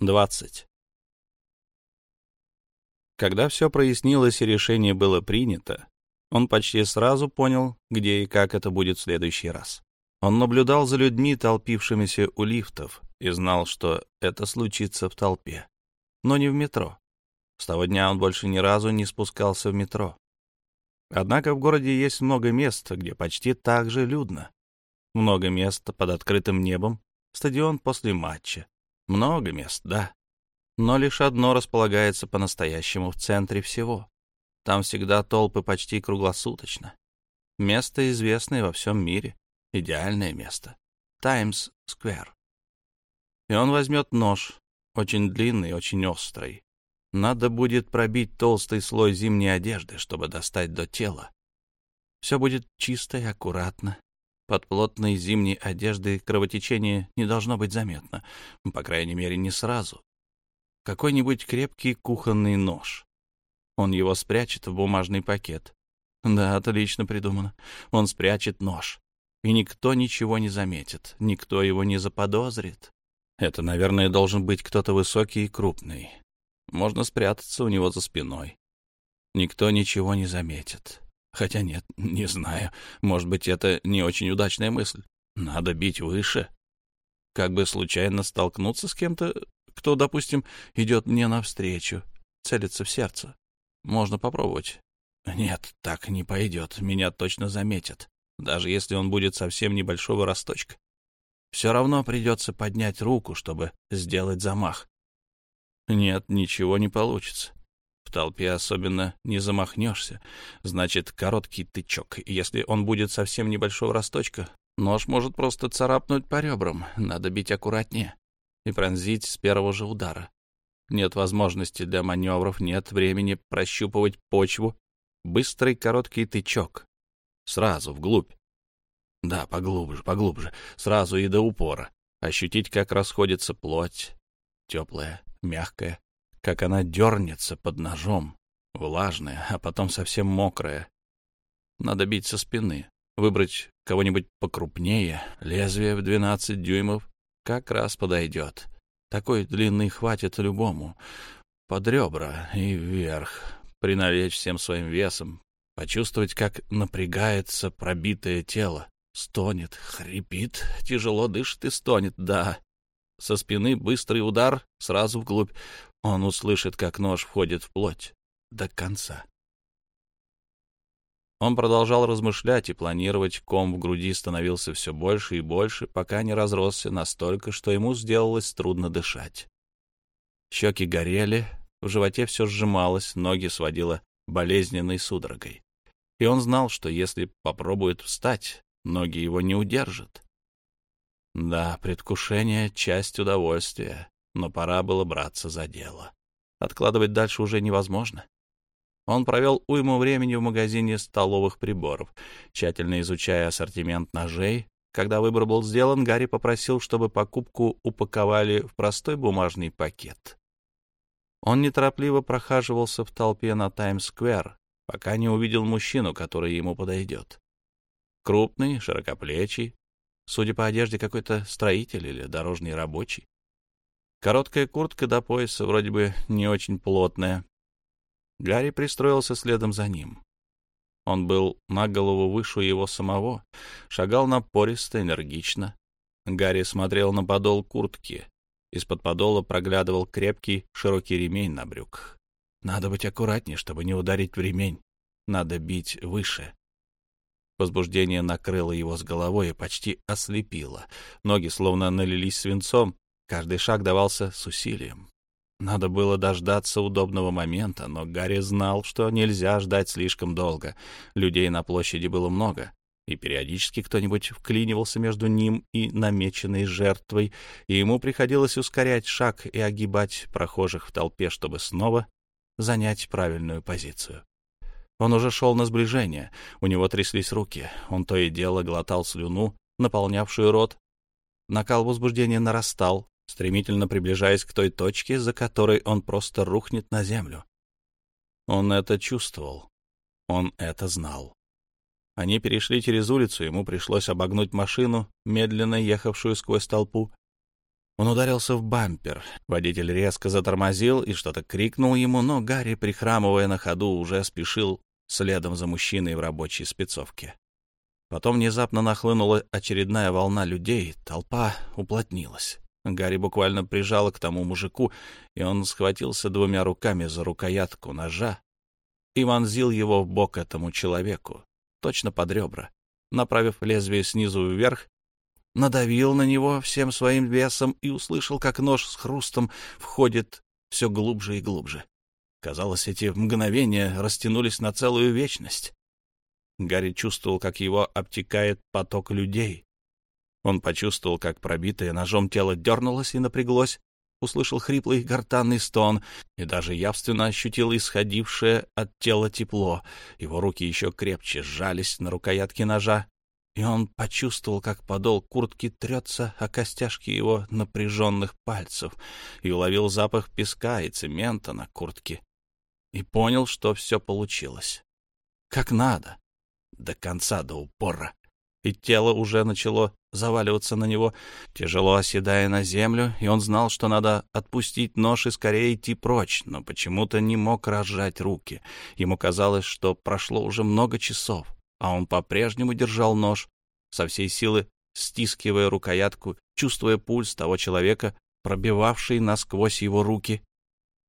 20. Когда все прояснилось и решение было принято, он почти сразу понял, где и как это будет в следующий раз. Он наблюдал за людьми, толпившимися у лифтов, и знал, что это случится в толпе. Но не в метро. С того дня он больше ни разу не спускался в метро. Однако в городе есть много мест, где почти так же людно. Много мест под открытым небом, стадион после матча, много мест, да. Но лишь одно располагается по-настоящему в центре всего. Там всегда толпы почти круглосуточно. Место известное во всем мире. Идеальное место. Таймс-сквер. И он возьмет нож, очень длинный, очень острый. Надо будет пробить толстый слой зимней одежды, чтобы достать до тела. Все будет чисто и аккуратно, под плотной зимней одеждой кровотечение не должно быть заметно, по крайней мере, не сразу. Какой-нибудь крепкий кухонный нож. Он его спрячет в бумажный пакет. Да, отлично придумано. Он спрячет нож. И никто ничего не заметит, никто его не заподозрит. Это, наверное, должен быть кто-то высокий и крупный. Можно спрятаться у него за спиной. Никто ничего не заметит. Хотя нет, не знаю. Может быть, это не очень удачная мысль. Надо бить выше. Как бы случайно столкнуться с кем-то, кто, допустим, идет мне навстречу, целится в сердце. Можно попробовать. Нет, так не пойдет. Меня точно заметят. Даже если он будет совсем небольшого росточка. Все равно придется поднять руку, чтобы сделать замах. Нет, ничего не получится. В толпе особенно не замахнешься. Значит, короткий тычок. Если он будет совсем небольшого росточка, нож может просто царапнуть по ребрам. Надо бить аккуратнее и пронзить с первого же удара. Нет возможности для маневров, нет времени прощупывать почву. Быстрый короткий тычок. Сразу, вглубь. Да, поглубже, поглубже. Сразу и до упора. Ощутить, как расходится плоть. Теплая, мягкая, как она дернется под ножом, влажная, а потом совсем мокрая. Надо бить со спины, выбрать кого-нибудь покрупнее, лезвие в 12 дюймов как раз подойдет. Такой длинный хватит любому. Под ребра и вверх, приналечь всем своим весом, почувствовать, как напрягается пробитое тело, стонет, хрипит, тяжело дышит и стонет, да. Со спины быстрый удар, сразу вглубь. Он услышит, как нож входит в плоть до конца. Он продолжал размышлять и планировать, ком в груди становился все больше и больше, пока не разросся настолько, что ему сделалось трудно дышать. Щеки горели, в животе все сжималось, ноги сводило болезненной судорогой. И он знал, что если попробует встать, ноги его не удержат. Да, предвкушение — часть удовольствия, но пора было браться за дело. Откладывать дальше уже невозможно. Он провел уйму времени в магазине столовых приборов, тщательно изучая ассортимент ножей. Когда выбор был сделан, Гарри попросил, чтобы покупку упаковали в простой бумажный пакет. Он неторопливо прохаживался в толпе на Таймс-сквер, пока не увидел мужчину, который ему подойдет. Крупный, широкоплечий, судя по одежде, какой-то строитель или дорожный рабочий. Короткая куртка до пояса, вроде бы не очень плотная. Гарри пристроился следом за ним. Он был на голову выше его самого, шагал напористо, энергично. Гарри смотрел на подол куртки. Из-под подола проглядывал крепкий, широкий ремень на брюках. Надо быть аккуратнее, чтобы не ударить в ремень. Надо бить выше. Возбуждение накрыло его с головой и почти ослепило. Ноги словно налились свинцом, Каждый шаг давался с усилием. Надо было дождаться удобного момента, но Гарри знал, что нельзя ждать слишком долго. Людей на площади было много, и периодически кто-нибудь вклинивался между ним и намеченной жертвой, и ему приходилось ускорять шаг и огибать прохожих в толпе, чтобы снова занять правильную позицию. Он уже шел на сближение, у него тряслись руки, он то и дело глотал слюну, наполнявшую рот. Накал возбуждения нарастал, стремительно приближаясь к той точке, за которой он просто рухнет на землю. Он это чувствовал. Он это знал. Они перешли через улицу, ему пришлось обогнуть машину, медленно ехавшую сквозь толпу. Он ударился в бампер. Водитель резко затормозил и что-то крикнул ему, но Гарри, прихрамывая на ходу, уже спешил следом за мужчиной в рабочей спецовке. Потом внезапно нахлынула очередная волна людей, толпа уплотнилась. Гарри буквально прижало к тому мужику, и он схватился двумя руками за рукоятку ножа и вонзил его в бок этому человеку, точно под ребра, направив лезвие снизу вверх, надавил на него всем своим весом и услышал, как нож с хрустом входит все глубже и глубже. Казалось, эти мгновения растянулись на целую вечность. Гарри чувствовал, как его обтекает поток людей. Он почувствовал, как пробитое ножом тело дернулось и напряглось, услышал хриплый гортанный стон и даже явственно ощутил исходившее от тела тепло. Его руки еще крепче сжались на рукоятке ножа, и он почувствовал, как подол куртки трется о костяшки его напряженных пальцев, и уловил запах песка и цемента на куртке, и понял, что все получилось. Как надо. До конца, до упора. И тело уже начало заваливаться на него, тяжело оседая на землю, и он знал, что надо отпустить нож и скорее идти прочь, но почему-то не мог разжать руки. Ему казалось, что прошло уже много часов а он по-прежнему держал нож, со всей силы стискивая рукоятку, чувствуя пульс того человека, пробивавший насквозь его руки.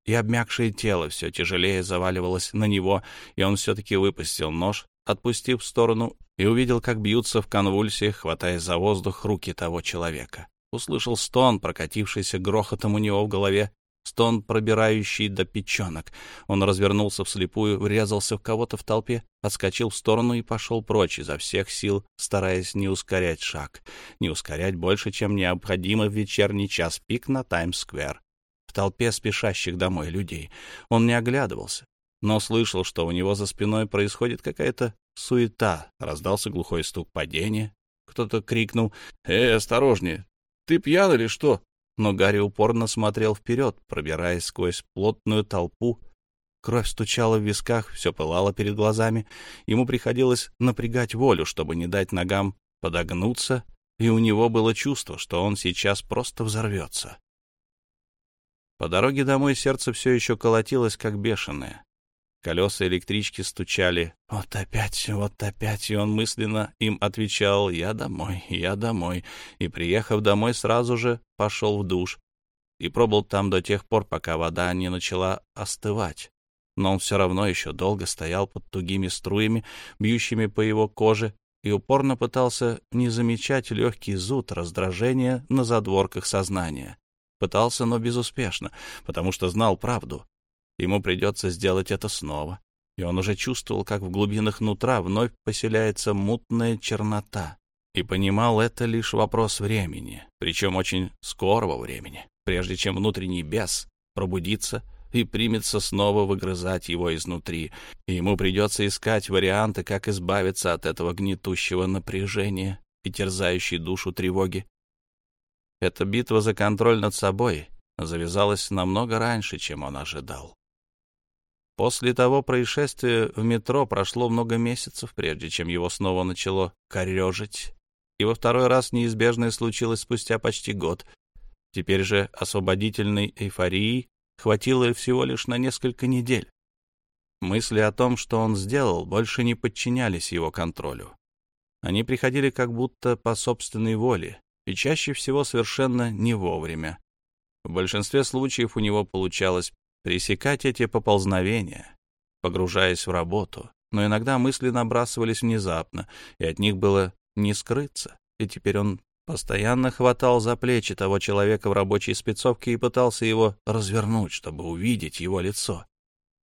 И обмякшее тело все тяжелее заваливалось на него, и он все-таки выпустил нож, отпустив в сторону, и увидел, как бьются в конвульсиях, хватая за воздух руки того человека. Услышал стон, прокатившийся грохотом у него в голове, стон, пробирающий до печенок. Он развернулся вслепую, врезался в кого-то в толпе, отскочил в сторону и пошел прочь изо всех сил, стараясь не ускорять шаг, не ускорять больше, чем необходимо в вечерний час пик на Таймс-сквер. В толпе спешащих домой людей он не оглядывался, но слышал, что у него за спиной происходит какая-то суета. Раздался глухой стук падения. Кто-то крикнул «Эй, осторожнее! Ты пьян или что?» но Гарри упорно смотрел вперед, пробираясь сквозь плотную толпу. Кровь стучала в висках, все пылало перед глазами. Ему приходилось напрягать волю, чтобы не дать ногам подогнуться, и у него было чувство, что он сейчас просто взорвется. По дороге домой сердце все еще колотилось, как бешеное. Колеса электрички стучали. «Вот опять, вот опять!» И он мысленно им отвечал «Я домой, я домой». И, приехав домой, сразу же пошел в душ. И пробыл там до тех пор, пока вода не начала остывать. Но он все равно еще долго стоял под тугими струями, бьющими по его коже, и упорно пытался не замечать легкий зуд раздражения на задворках сознания. Пытался, но безуспешно, потому что знал правду. Ему придется сделать это снова. И он уже чувствовал, как в глубинах нутра вновь поселяется мутная чернота. И понимал, это лишь вопрос времени, причем очень скорого времени, прежде чем внутренний бес пробудится и примется снова выгрызать его изнутри, и ему придется искать варианты, как избавиться от этого гнетущего напряжения и терзающей душу тревоги. Эта битва за контроль над собой завязалась намного раньше, чем он ожидал. После того происшествия в метро прошло много месяцев, прежде чем его снова начало корежить, и во второй раз неизбежное случилось спустя почти год. Теперь же освободительной эйфории хватило всего лишь на несколько недель. Мысли о том, что он сделал, больше не подчинялись его контролю. Они приходили как будто по собственной воле, и чаще всего совершенно не вовремя. В большинстве случаев у него получалось пресекать эти поползновения, погружаясь в работу, но иногда мысли набрасывались внезапно, и от них было не скрыться, и теперь он постоянно хватал за плечи того человека в рабочей спецовке и пытался его развернуть, чтобы увидеть его лицо.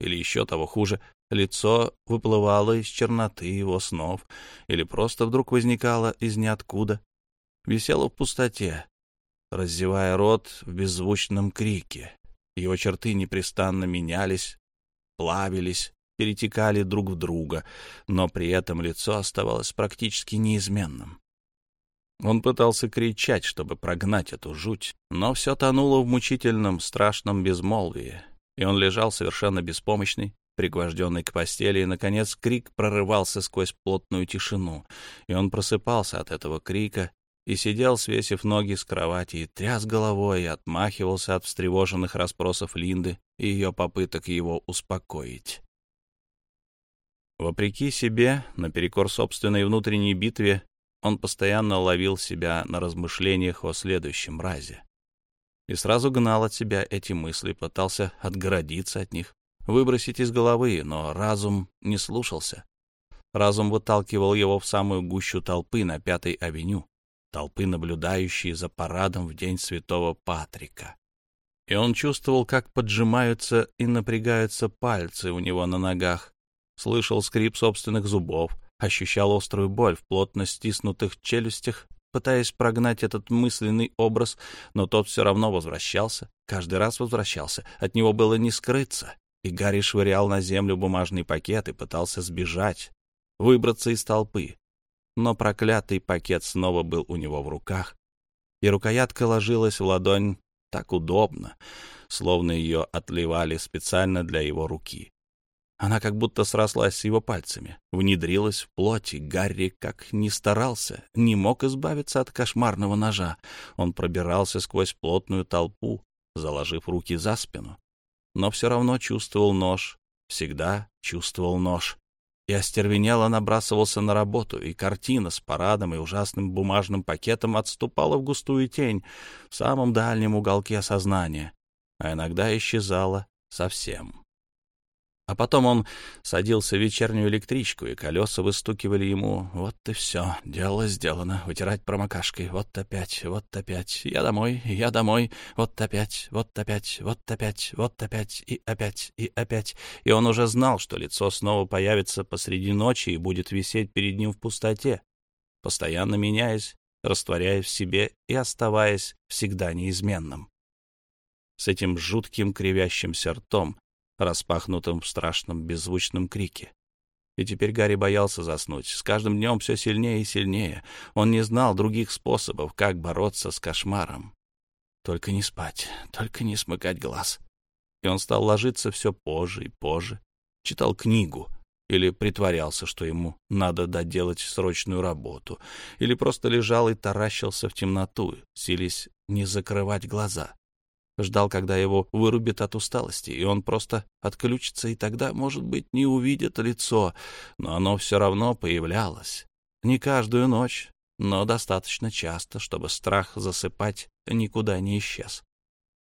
Или еще того хуже, лицо выплывало из черноты его снов, или просто вдруг возникало из ниоткуда, висело в пустоте, раздевая рот в беззвучном крике, его черты непрестанно менялись, плавились, перетекали друг в друга, но при этом лицо оставалось практически неизменным. Он пытался кричать, чтобы прогнать эту жуть, но все тонуло в мучительном, страшном безмолвии, и он лежал совершенно беспомощный, пригвожденный к постели, и, наконец, крик прорывался сквозь плотную тишину, и он просыпался от этого крика и сидел, свесив ноги с кровати, и тряс головой, и отмахивался от встревоженных расспросов Линды и ее попыток его успокоить. Вопреки себе, наперекор собственной внутренней битве, он постоянно ловил себя на размышлениях о следующем разе. И сразу гнал от себя эти мысли, пытался отгородиться от них, выбросить из головы, но разум не слушался. Разум выталкивал его в самую гущу толпы на Пятой авеню, толпы, наблюдающие за парадом в день Святого Патрика. И он чувствовал, как поджимаются и напрягаются пальцы у него на ногах, слышал скрип собственных зубов, ощущал острую боль в плотно стиснутых челюстях, пытаясь прогнать этот мысленный образ, но тот все равно возвращался, каждый раз возвращался, от него было не скрыться, и Гарри швырял на землю бумажный пакет и пытался сбежать, выбраться из толпы. Но проклятый пакет снова был у него в руках, и рукоятка ложилась в ладонь так удобно, словно ее отливали специально для его руки. Она как будто срослась с его пальцами, внедрилась в плоть, и Гарри, как ни старался, не мог избавиться от кошмарного ножа. Он пробирался сквозь плотную толпу, заложив руки за спину, но все равно чувствовал нож, всегда чувствовал нож. И остервенело набрасывался на работу, и картина с парадом и ужасным бумажным пакетом отступала в густую тень в самом дальнем уголке сознания, а иногда исчезала совсем. А потом он садился в вечернюю электричку, и колеса выстукивали ему. Вот и все, дело сделано. Вытирать промокашкой. Вот опять, вот опять. Я домой, я домой. Вот опять, вот опять, вот опять, вот опять, и опять, и опять. И он уже знал, что лицо снова появится посреди ночи и будет висеть перед ним в пустоте, постоянно меняясь, растворяясь в себе и оставаясь всегда неизменным. С этим жутким кривящимся ртом, распахнутым в страшном беззвучном крике. И теперь Гарри боялся заснуть. С каждым днем все сильнее и сильнее. Он не знал других способов, как бороться с кошмаром. Только не спать, только не смыкать глаз. И он стал ложиться все позже и позже. Читал книгу или притворялся, что ему надо доделать срочную работу, или просто лежал и таращился в темноту, сились не закрывать глаза. Ждал, когда его вырубит от усталости, и он просто отключится, и тогда, может быть, не увидит лицо, но оно все равно появлялось. Не каждую ночь, но достаточно часто, чтобы страх засыпать никуда не исчез.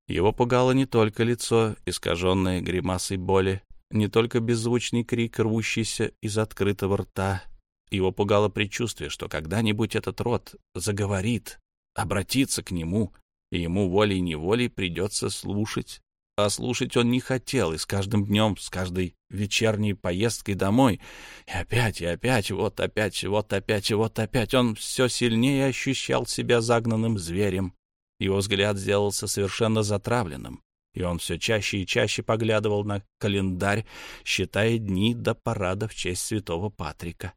Его пугало не только лицо, искаженное гримасой боли, не только беззвучный крик, рвущийся из открытого рта. Его пугало предчувствие, что когда-нибудь этот рот заговорит, обратится к нему, и ему волей-неволей придется слушать. А слушать он не хотел, и с каждым днем, с каждой вечерней поездкой домой, и опять, и опять, вот опять, вот опять, вот опять, он все сильнее ощущал себя загнанным зверем. Его взгляд сделался совершенно затравленным, и он все чаще и чаще поглядывал на календарь, считая дни до парада в честь святого Патрика.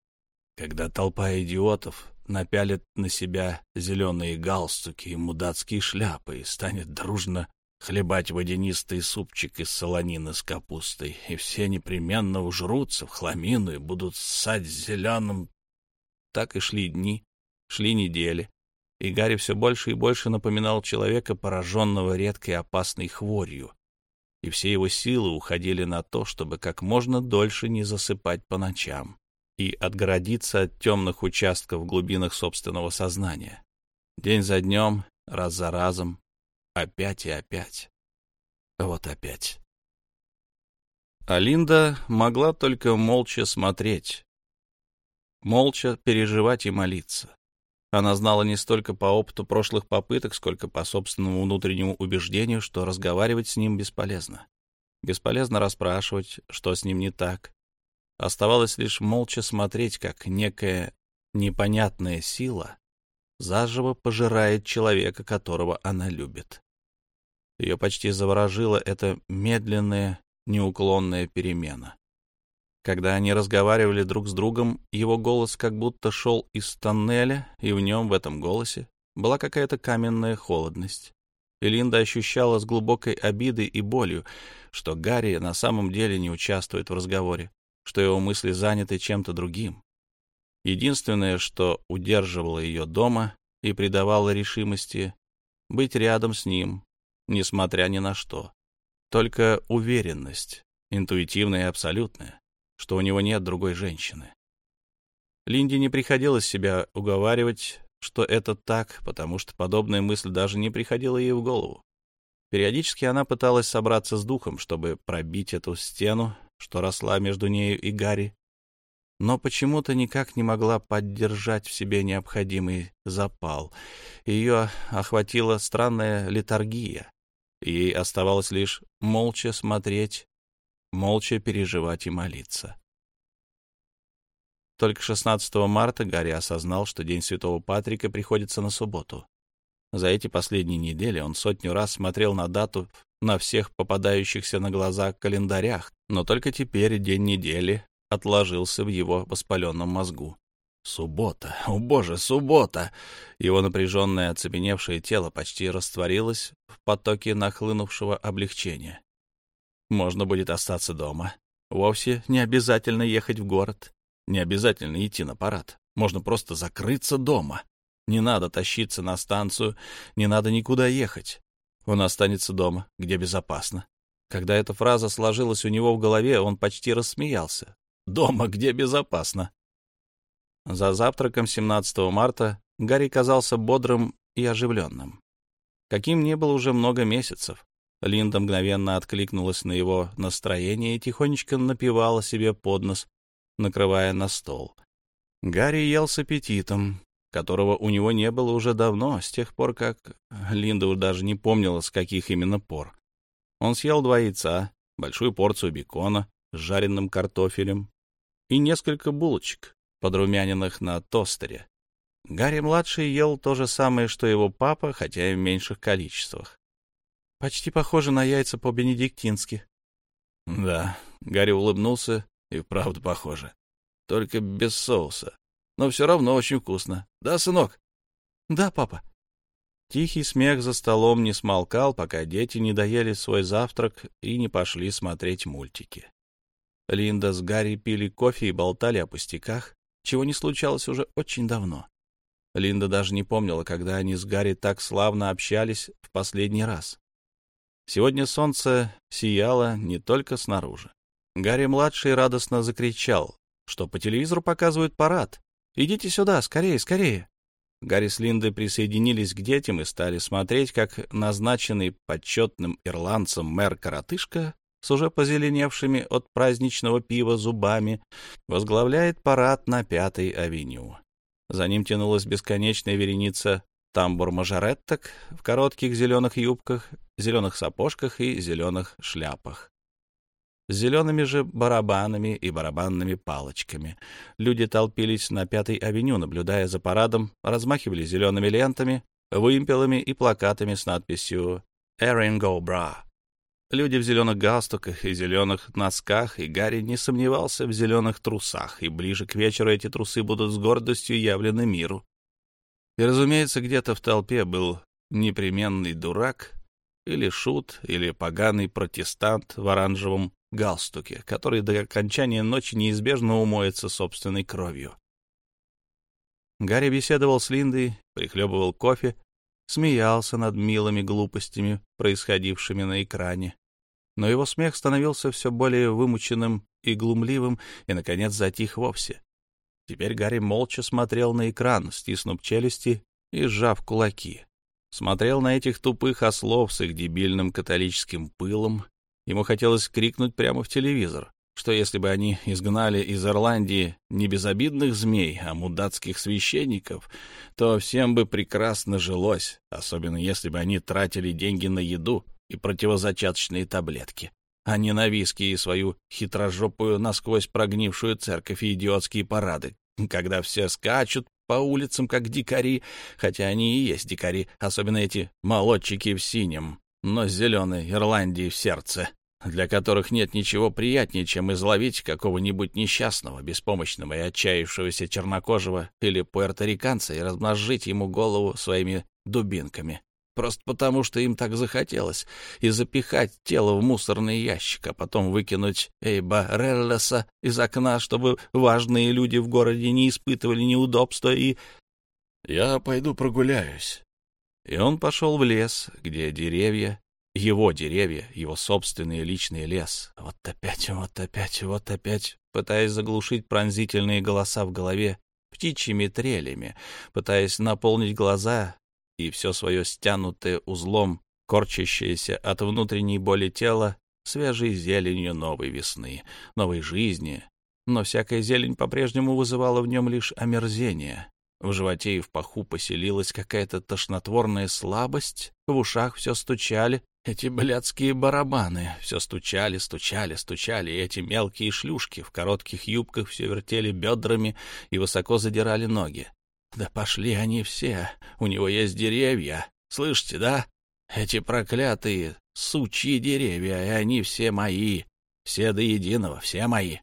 Когда толпа идиотов напялит на себя зеленые галстуки и мудацкие шляпы и станет дружно хлебать водянистый супчик из солонины с капустой, и все непременно ужрутся в хламину и будут ссать зеленым. Так и шли дни, шли недели, и Гарри все больше и больше напоминал человека, пораженного редкой опасной хворью, и все его силы уходили на то, чтобы как можно дольше не засыпать по ночам и отгородиться от темных участков в глубинах собственного сознания. День за днем, раз за разом, опять и опять. Вот опять. Алинда могла только молча смотреть, молча переживать и молиться. Она знала не столько по опыту прошлых попыток, сколько по собственному внутреннему убеждению, что разговаривать с ним бесполезно. Бесполезно расспрашивать, что с ним не так, Оставалось лишь молча смотреть, как некая непонятная сила заживо пожирает человека, которого она любит. Ее почти заворожила эта медленная, неуклонная перемена. Когда они разговаривали друг с другом, его голос как будто шел из тоннеля, и в нем, в этом голосе, была какая-то каменная холодность. И Линда ощущала с глубокой обидой и болью, что Гарри на самом деле не участвует в разговоре, что его мысли заняты чем-то другим. Единственное, что удерживало ее дома, и придавала решимости быть рядом с ним, несмотря ни на что. Только уверенность, интуитивная и абсолютная, что у него нет другой женщины. Линде не приходилось себя уговаривать, что это так, потому что подобная мысль даже не приходила ей в голову. Периодически она пыталась собраться с духом, чтобы пробить эту стену, что росла между нею и Гарри, но почему-то никак не могла поддержать в себе необходимый запал. Ее охватила странная литургия. Ей оставалось лишь молча смотреть, молча переживать и молиться. Только 16 марта Гарри осознал, что День Святого Патрика приходится на субботу. За эти последние недели он сотню раз смотрел на дату на всех попадающихся на глаза календарях, но только теперь день недели отложился в его воспаленном мозгу. Суббота, о боже, суббота! Его напряженное, оцепеневшее тело почти растворилось в потоке нахлынувшего облегчения. Можно будет остаться дома. Вовсе не обязательно ехать в город. Не обязательно идти на парад. Можно просто закрыться дома. Не надо тащиться на станцию, не надо никуда ехать. Он останется дома, где безопасно. Когда эта фраза сложилась у него в голове, он почти рассмеялся. Дома, где безопасно. За завтраком 17 марта Гарри казался бодрым и оживленным. Каким не был уже много месяцев. Линда мгновенно откликнулась на его настроение и тихонечко напевала себе под нос, накрывая на стол. Гарри ел с аппетитом, которого у него не было уже давно, с тех пор, как Линда даже не помнила, с каких именно пор. Он съел два яйца, большую порцию бекона с жареным картофелем, и несколько булочек, подрумяненных на тостере. Гарри-младший ел то же самое, что его папа, хотя и в меньших количествах. Почти похоже на яйца по-бенедиктински. Да, Гарри улыбнулся, и вправду похоже. Только без соуса. Но все равно очень вкусно. Да, сынок? Да, папа. Тихий смех за столом не смолкал, пока дети не доели свой завтрак и не пошли смотреть мультики. Линда с Гарри пили кофе и болтали о пустяках, чего не случалось уже очень давно. Линда даже не помнила, когда они с Гарри так славно общались в последний раз. Сегодня солнце сияло не только снаружи. Гарри-младший радостно закричал, что по телевизору показывают парад. «Идите сюда, скорее, скорее!» Гарри с Линдой присоединились к детям и стали смотреть, как назначенный почетным ирландцем мэр-коротышка с уже позеленевшими от праздничного пива зубами, возглавляет парад на Пятой авеню. За ним тянулась бесконечная вереница тамбур-мажоретток в коротких зеленых юбках, зеленых сапожках и зеленых шляпах. Зелеными же барабанами и барабанными палочками. Люди толпились на Пятой авеню, наблюдая за парадом, размахивали зелеными лентами, вымпелами и плакатами с надписью «Erin Go Bra». Люди в зеленых галстуках и зеленых носках, и Гарри не сомневался в зеленых трусах, и ближе к вечеру эти трусы будут с гордостью явлены миру. И, разумеется, где-то в толпе был непременный дурак, или шут, или поганый протестант в оранжевом галстуке, который до окончания ночи неизбежно умоется собственной кровью. Гарри беседовал с Линдой, прихлебывал кофе смеялся над милыми глупостями, происходившими на экране. Но его смех становился все более вымученным и глумливым, и, наконец, затих вовсе. Теперь Гарри молча смотрел на экран, стиснув челюсти и сжав кулаки. Смотрел на этих тупых ослов с их дебильным католическим пылом. Ему хотелось крикнуть прямо в телевизор что если бы они изгнали из Ирландии не безобидных змей, а мудацких священников, то всем бы прекрасно жилось, особенно если бы они тратили деньги на еду и противозачаточные таблетки, а не на виски и свою хитрожопую, насквозь прогнившую церковь и идиотские парады, когда все скачут по улицам, как дикари, хотя они и есть дикари, особенно эти молодчики в синем, но с зеленой Ирландией в сердце для которых нет ничего приятнее, чем изловить какого-нибудь несчастного, беспомощного и отчаявшегося чернокожего или пуэрториканца и размозжить ему голову своими дубинками. Просто потому, что им так захотелось, и запихать тело в мусорный ящик, а потом выкинуть Эйба Реллеса из окна, чтобы важные люди в городе не испытывали неудобства и... Я пойду прогуляюсь. И он пошел в лес, где деревья, его деревья, его собственный личный лес. Вот опять, вот опять, вот опять, пытаясь заглушить пронзительные голоса в голове птичьими трелями, пытаясь наполнить глаза и все свое стянутое узлом, корчащееся от внутренней боли тело, свежей зеленью новой весны, новой жизни. Но всякая зелень по-прежнему вызывала в нем лишь омерзение. В животе и в паху поселилась какая-то тошнотворная слабость, в ушах все стучали, эти блядские барабаны все стучали, стучали, стучали, и эти мелкие шлюшки в коротких юбках все вертели бедрами и высоко задирали ноги. Да пошли они все, у него есть деревья, слышите, да? Эти проклятые сучьи деревья, и они все мои, все до единого, все мои.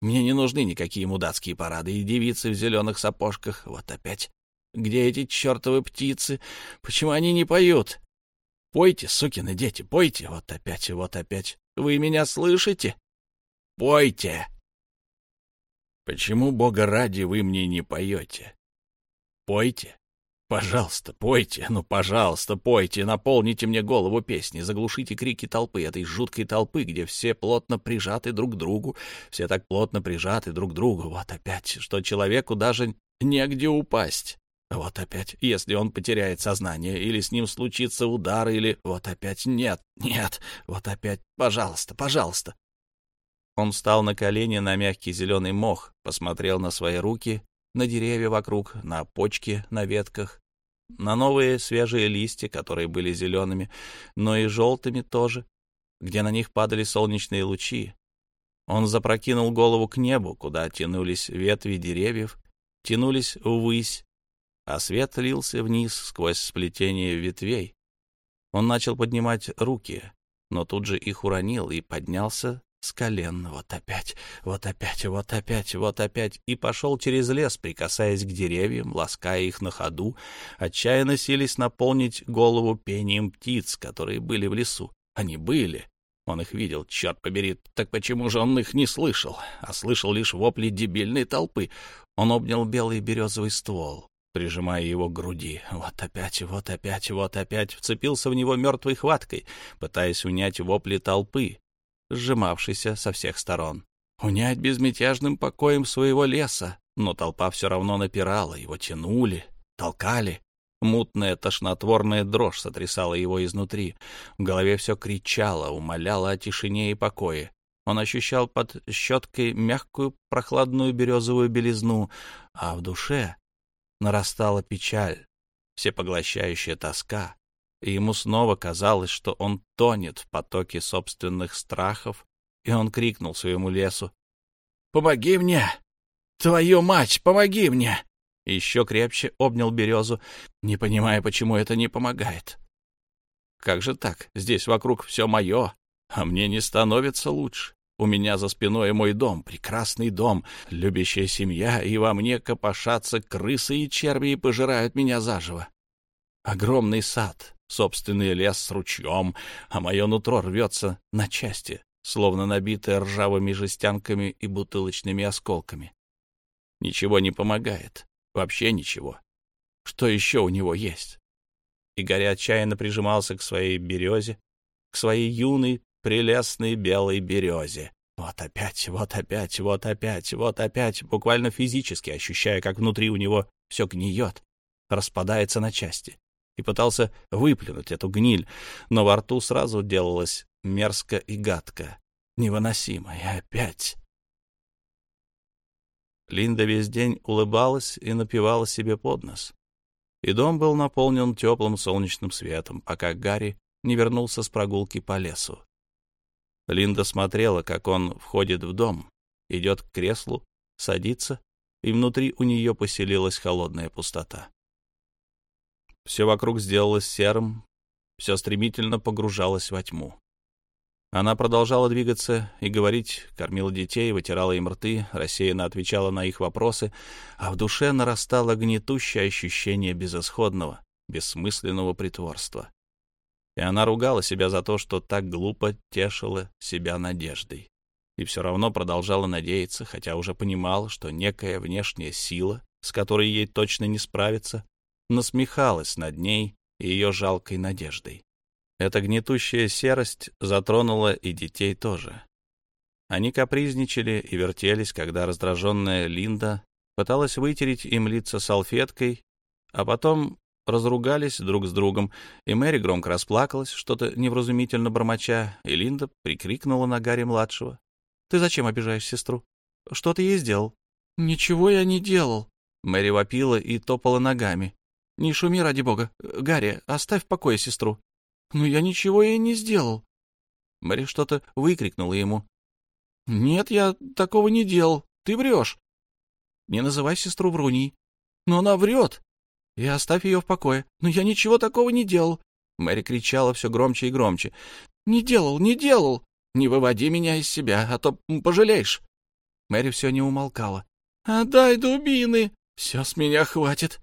Мне не нужны никакие мудацкие парады и девицы в зеленых сапожках. Вот опять. Где эти чертовы птицы? Почему они не поют? Пойте, сукины дети, пойте. Вот опять вот опять. Вы меня слышите? Пойте. Почему, Бога ради, вы мне не поете? Пойте. Пожалуйста, пойте, ну, пожалуйста, пойте, наполните мне голову песни, заглушите крики толпы, этой жуткой толпы, где все плотно прижаты друг к другу, все так плотно прижаты друг к другу. Вот опять, что человеку даже негде упасть. Вот опять, если он потеряет сознание, или с ним случится удар, или... Вот опять, нет, нет, вот опять, пожалуйста, пожалуйста. Он встал на колени на мягкий зеленый мох, посмотрел на свои руки, на деревья вокруг, на почки на ветках, на новые свежие листья, которые были зелеными, но и желтыми тоже, где на них падали солнечные лучи. Он запрокинул голову к небу, куда тянулись ветви деревьев, тянулись ввысь, а свет лился вниз сквозь сплетение ветвей. Он начал поднимать руки, но тут же их уронил и поднялся с колен. Вот опять, вот опять, вот опять, вот опять. И пошел через лес, прикасаясь к деревьям, лаская их на ходу. Отчаянно сились наполнить голову пением птиц, которые были в лесу. Они были. Он их видел, черт побери. Так почему же он их не слышал, а слышал лишь вопли дебильной толпы? Он обнял белый березовый ствол прижимая его к груди. Вот опять, вот опять, вот опять вцепился в него мертвой хваткой, пытаясь унять вопли толпы, сжимавшийся со всех сторон. Унять безмятежным покоем своего леса, но толпа все равно напирала, его тянули, толкали. Мутная тошнотворная дрожь сотрясала его изнутри. В голове все кричало, умоляло о тишине и покое. Он ощущал под щеткой мягкую прохладную березовую белизну, а в душе нарастала печаль, всепоглощающая тоска, и ему снова казалось, что он тонет в потоке собственных страхов, и он крикнул своему лесу «Помоги мне! Твою мать, помоги мне!» И еще крепче обнял березу, не понимая, почему это не помогает. «Как же так? Здесь вокруг все мое, а мне не становится лучше. У меня за спиной мой дом, прекрасный дом, любящая семья, и во мне копошатся крысы и черви и пожирают меня заживо. Огромный сад, собственный лес с ручьем, а мое нутро рвется на части, словно набитое ржавыми жестянками и бутылочными осколками. Ничего не помогает, вообще ничего. Что еще у него есть? Игорь отчаянно прижимался к своей березе, к своей юной, прелестной белой березе. Вот опять, вот опять, вот опять, вот опять, буквально физически ощущая, как внутри у него все гниет, распадается на части и пытался выплюнуть эту гниль, но во рту сразу делалось мерзко и гадко, невыносимо, и опять. Линда весь день улыбалась и напивала себе под нос. И дом был наполнен теплым солнечным светом, пока Гарри не вернулся с прогулки по лесу. Линда смотрела, как он входит в дом, идет к креслу, садится, и внутри у нее поселилась холодная пустота. Все вокруг сделалось серым, все стремительно погружалось во тьму. Она продолжала двигаться и говорить, кормила детей, вытирала им рты, рассеянно отвечала на их вопросы, а в душе нарастало гнетущее ощущение безысходного, бессмысленного притворства. И она ругала себя за то, что так глупо тешила себя надеждой. И все равно продолжала надеяться, хотя уже понимала, что некая внешняя сила, с которой ей точно не справиться, насмехалась над ней и ее жалкой надеждой. Эта гнетущая серость затронула и детей тоже. Они капризничали и вертелись, когда раздраженная Линда пыталась вытереть им лица салфеткой, а потом разругались друг с другом, и Мэри громко расплакалась, что-то невразумительно бормоча, и Линда прикрикнула на Гарри-младшего. — Ты зачем обижаешь сестру? Что ты ей сделал? — Ничего я не делал. Мэри вопила и топала ногами. — Не шуми, ради бога. Гарри, оставь в покое сестру. — Но я ничего ей не сделал. Мэри что-то выкрикнула ему. — Нет, я такого не делал. Ты врешь. — Не называй сестру вруней. — Но она врет и оставь ее в покое. Но я ничего такого не делал. Мэри кричала все громче и громче. «Не делал, не делал! Не выводи меня из себя, а то пожалеешь!» Мэри все не умолкала. «Отдай дубины! Все с меня хватит!»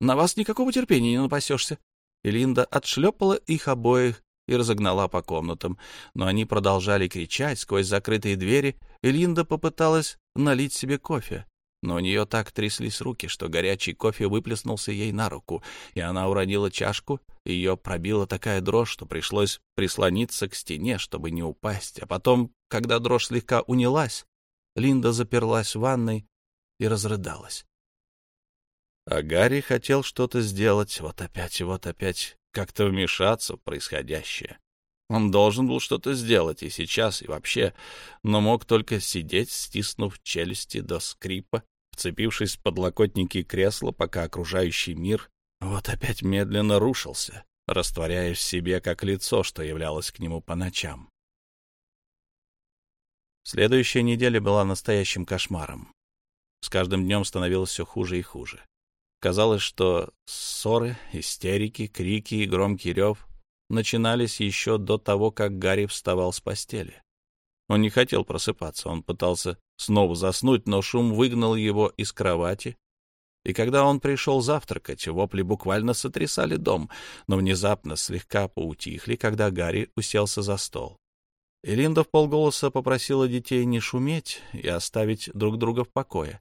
«На вас никакого терпения не напасешься!» И Линда отшлепала их обоих и разогнала по комнатам. Но они продолжали кричать сквозь закрытые двери, и Линда попыталась налить себе кофе но у нее так тряслись руки, что горячий кофе выплеснулся ей на руку, и она уронила чашку, ее пробила такая дрожь, что пришлось прислониться к стене, чтобы не упасть, а потом, когда дрожь слегка унялась, Линда заперлась в ванной и разрыдалась. А Гарри хотел что-то сделать, вот опять вот опять, как-то вмешаться в происходящее. Он должен был что-то сделать и сейчас, и вообще, но мог только сидеть, стиснув челюсти до скрипа, вцепившись в подлокотники кресла, пока окружающий мир вот опять медленно рушился, растворяясь в себе как лицо, что являлось к нему по ночам. Следующая неделя была настоящим кошмаром. С каждым днем становилось все хуже и хуже. Казалось, что ссоры, истерики, крики и громкий рев начинались еще до того, как Гарри вставал с постели. Он не хотел просыпаться, он пытался снова заснуть, но шум выгнал его из кровати. И когда он пришел завтракать, вопли буквально сотрясали дом, но внезапно слегка поутихли, когда Гарри уселся за стол. И Линда в полголоса попросила детей не шуметь и оставить друг друга в покое.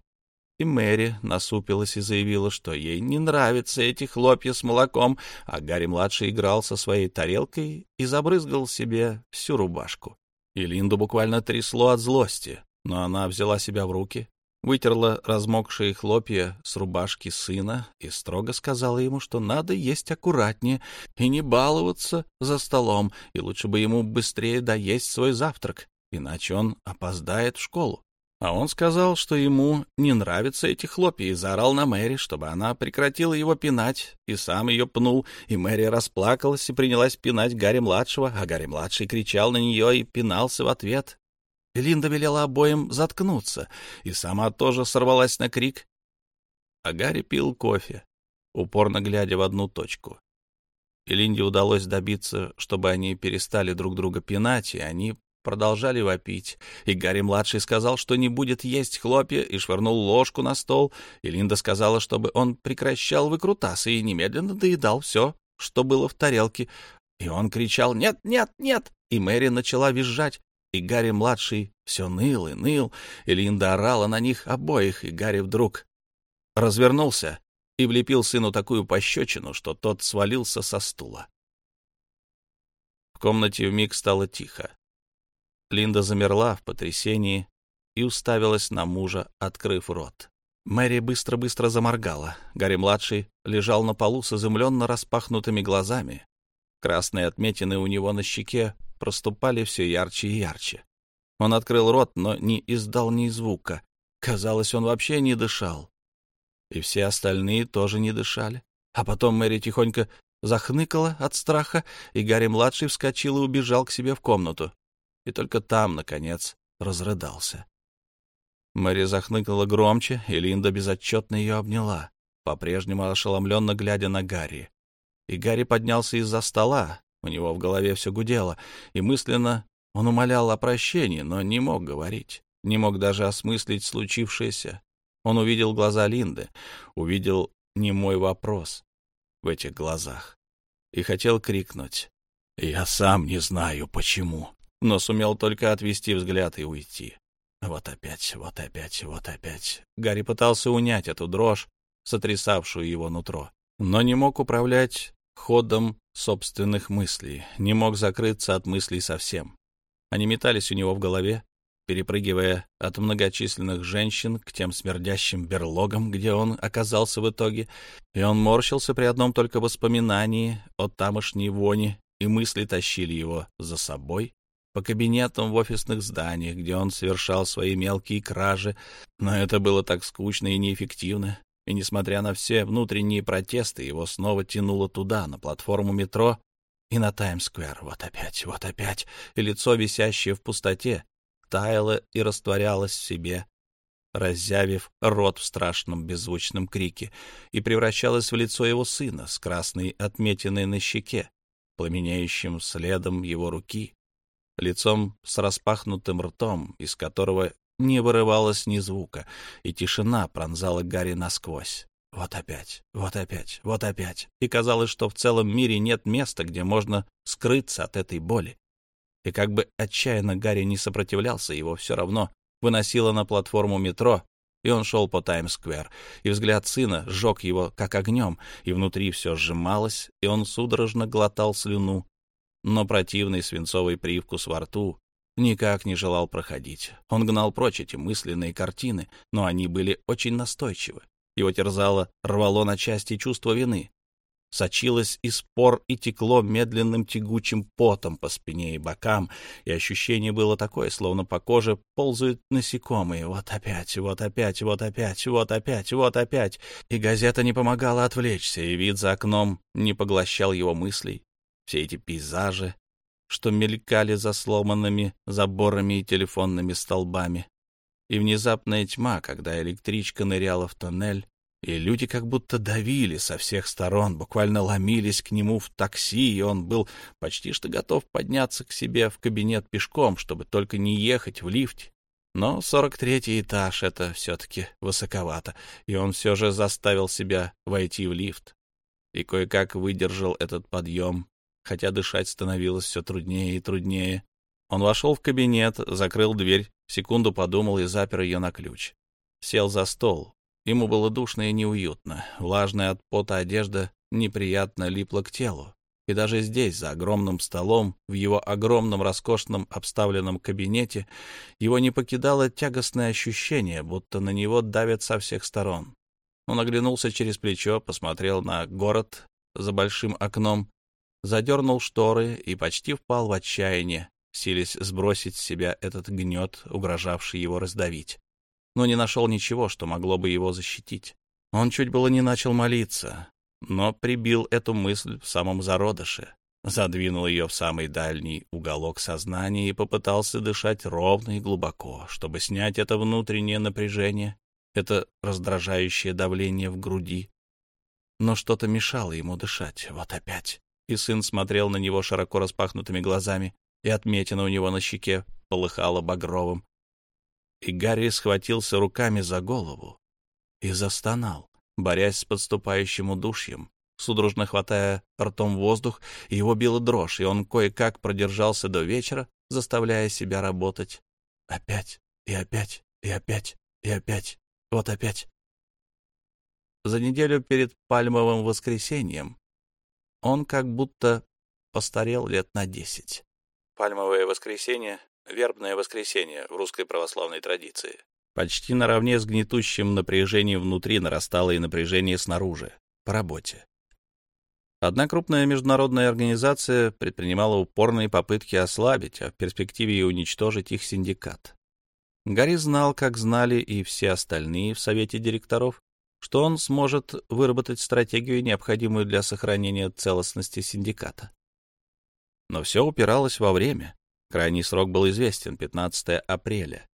И Мэри насупилась и заявила, что ей не нравятся эти хлопья с молоком, а Гарри-младший играл со своей тарелкой и забрызгал себе всю рубашку. И Линду буквально трясло от злости, но она взяла себя в руки, вытерла размокшие хлопья с рубашки сына и строго сказала ему, что надо есть аккуратнее и не баловаться за столом, и лучше бы ему быстрее доесть свой завтрак, иначе он опоздает в школу. А он сказал, что ему не нравятся эти хлопья, и заорал на Мэри, чтобы она прекратила его пинать, и сам ее пнул, и Мэри расплакалась и принялась пинать Гарри-младшего, а Гарри-младший кричал на нее и пинался в ответ. Линда велела обоим заткнуться, и сама тоже сорвалась на крик. А Гарри пил кофе, упорно глядя в одну точку. И Линде удалось добиться, чтобы они перестали друг друга пинать, и они продолжали вопить, и Гарри-младший сказал, что не будет есть хлопья, и швырнул ложку на стол, и Линда сказала, чтобы он прекращал выкрутасы и немедленно доедал все, что было в тарелке. И он кричал «Нет, нет, нет!» И Мэри начала визжать, и Гарри-младший все ныл и ныл, и Линда орала на них обоих, и Гарри вдруг развернулся и влепил сыну такую пощечину, что тот свалился со стула. В комнате вмиг стало тихо. Линда замерла в потрясении и уставилась на мужа, открыв рот. Мэри быстро-быстро заморгала. Гарри-младший лежал на полу с изумленно распахнутыми глазами. Красные отметины у него на щеке проступали все ярче и ярче. Он открыл рот, но не издал ни звука. Казалось, он вообще не дышал. И все остальные тоже не дышали. А потом Мэри тихонько захныкала от страха, и Гарри-младший вскочил и убежал к себе в комнату и только там, наконец, разрыдался. Мэри захныкала громче, и Линда безотчетно ее обняла, по-прежнему ошеломленно глядя на Гарри. И Гарри поднялся из-за стола, у него в голове все гудело, и мысленно он умолял о прощении, но не мог говорить, не мог даже осмыслить случившееся. Он увидел глаза Линды, увидел немой вопрос в этих глазах и хотел крикнуть «Я сам не знаю, почему» но сумел только отвести взгляд и уйти. Вот опять, вот опять, вот опять. Гарри пытался унять эту дрожь, сотрясавшую его нутро. но не мог управлять ходом собственных мыслей, не мог закрыться от мыслей совсем. Они метались у него в голове, перепрыгивая от многочисленных женщин к тем смердящим берлогам, где он оказался в итоге, и он морщился при одном только воспоминании о тамошней воне, и мысли тащили его за собой по кабинетам в офисных зданиях, где он совершал свои мелкие кражи, но это было так скучно и неэффективно, и, несмотря на все внутренние протесты, его снова тянуло туда, на платформу метро и на Таймс-сквер. Вот опять, вот опять, и лицо, висящее в пустоте, таяло и растворялось в себе, раззявив рот в страшном беззвучном крике, и превращалось в лицо его сына с красной отметиной на щеке, пламенеющим следом его руки, лицом с распахнутым ртом, из которого не вырывалось ни звука, и тишина пронзала Гарри насквозь. Вот опять, вот опять, вот опять. И казалось, что в целом мире нет места, где можно скрыться от этой боли. И как бы отчаянно Гарри не сопротивлялся, его все равно выносило на платформу метро, и он шел по Таймс-сквер, и взгляд сына сжег его как огнем, и внутри все сжималось, и он судорожно глотал слюну, но противный свинцовый привкус во рту никак не желал проходить. Он гнал прочь эти мысленные картины, но они были очень настойчивы. Его терзало, рвало на части чувство вины. Сочилось из пор и текло медленным тягучим потом по спине и бокам, и ощущение было такое, словно по коже ползают насекомые. Вот опять, вот опять, вот опять, вот опять, вот опять. И газета не помогала отвлечься, и вид за окном не поглощал его мыслей. Все эти пейзажи, что мелькали за сломанными заборами и телефонными столбами. И внезапная тьма, когда электричка ныряла в тоннель, и люди как будто давили со всех сторон, буквально ломились к нему в такси, и он был почти что готов подняться к себе в кабинет пешком, чтобы только не ехать в лифте. Но сорок третий этаж — это все-таки высоковато, и он все же заставил себя войти в лифт. И кое-как выдержал этот подъем, хотя дышать становилось все труднее и труднее. Он вошел в кабинет, закрыл дверь, секунду подумал и запер ее на ключ. Сел за стол. Ему было душно и неуютно. Влажная от пота одежда неприятно липла к телу. И даже здесь, за огромным столом, в его огромном роскошном обставленном кабинете, его не покидало тягостное ощущение, будто на него давят со всех сторон. Он оглянулся через плечо, посмотрел на город за большим окном, задернул шторы и почти впал в отчаяние, силясь сбросить с себя этот гнет, угрожавший его раздавить. Но не нашел ничего, что могло бы его защитить. Он чуть было не начал молиться, но прибил эту мысль в самом зародыше, задвинул ее в самый дальний уголок сознания и попытался дышать ровно и глубоко, чтобы снять это внутреннее напряжение, это раздражающее давление в груди. Но что-то мешало ему дышать. Вот опять и сын смотрел на него широко распахнутыми глазами, и отметина у него на щеке полыхала багровым. И Гарри схватился руками за голову и застонал, борясь с подступающим удушьем, судорожно хватая ртом воздух, его била дрожь, и он кое-как продержался до вечера, заставляя себя работать. Опять, и опять, и опять, и опять, вот опять. За неделю перед пальмовым воскресеньем он как будто постарел лет на десять. Пальмовое воскресенье — вербное воскресенье в русской православной традиции. Почти наравне с гнетущим напряжением внутри нарастало и напряжение снаружи, по работе. Одна крупная международная организация предпринимала упорные попытки ослабить, а в перспективе и уничтожить их синдикат. Гарри знал, как знали и все остальные в совете директоров, что он сможет выработать стратегию, необходимую для сохранения целостности синдиката. Но все упиралось во время. Крайний срок был известен — 15 апреля.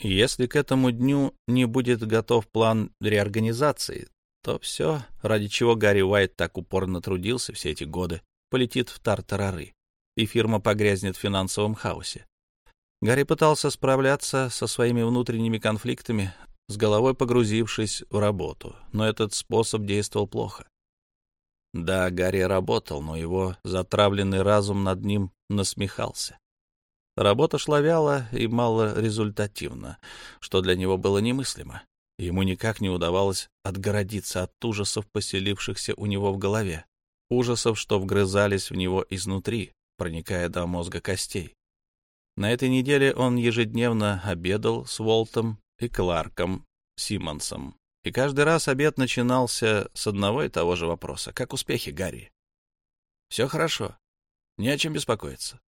И если к этому дню не будет готов план реорганизации, то все, ради чего Гарри Уайт так упорно трудился все эти годы, полетит в тартарары, и фирма погрязнет в финансовом хаосе. Гарри пытался справляться со своими внутренними конфликтами, с головой погрузившись в работу, но этот способ действовал плохо. Да, Гарри работал, но его затравленный разум над ним насмехался. Работа шла вяло и малорезультативно, что для него было немыслимо. Ему никак не удавалось отгородиться от ужасов, поселившихся у него в голове. Ужасов, что вгрызались в него изнутри, проникая до мозга костей. На этой неделе он ежедневно обедал с Волтом и Кларком Симмонсом. И каждый раз обед начинался с одного и того же вопроса. Как успехи, Гарри? Все хорошо. Не о чем беспокоиться.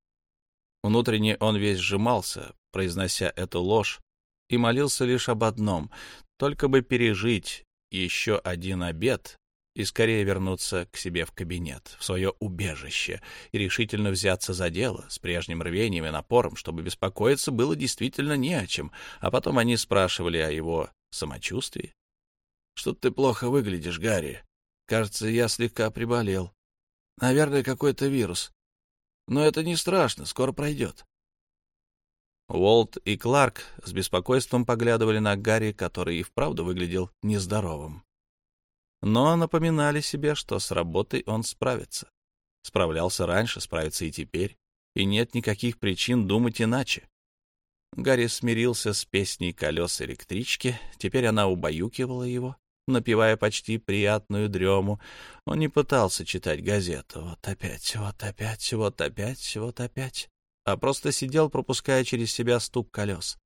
Внутренне он весь сжимался, произнося эту ложь, и молился лишь об одном — только бы пережить еще один обед и скорее вернуться к себе в кабинет, в свое убежище, и решительно взяться за дело с прежним рвением и напором, чтобы беспокоиться было действительно не о чем, а потом они спрашивали о его самочувствии. — Что ты плохо выглядишь, Гарри? Кажется, я слегка приболел. Наверное, какой-то вирус. Но это не страшно, скоро пройдет. Уолт и Кларк с беспокойством поглядывали на Гарри, который и вправду выглядел нездоровым. Но напоминали себе, что с работой он справится. Справлялся раньше, справится и теперь, и нет никаких причин думать иначе. Гарри смирился с песней колес электрички, теперь она убаюкивала его, напевая почти приятную дрему. Он не пытался читать газету. Вот опять, вот опять, вот опять, вот опять а просто сидел, пропуская через себя стук колес.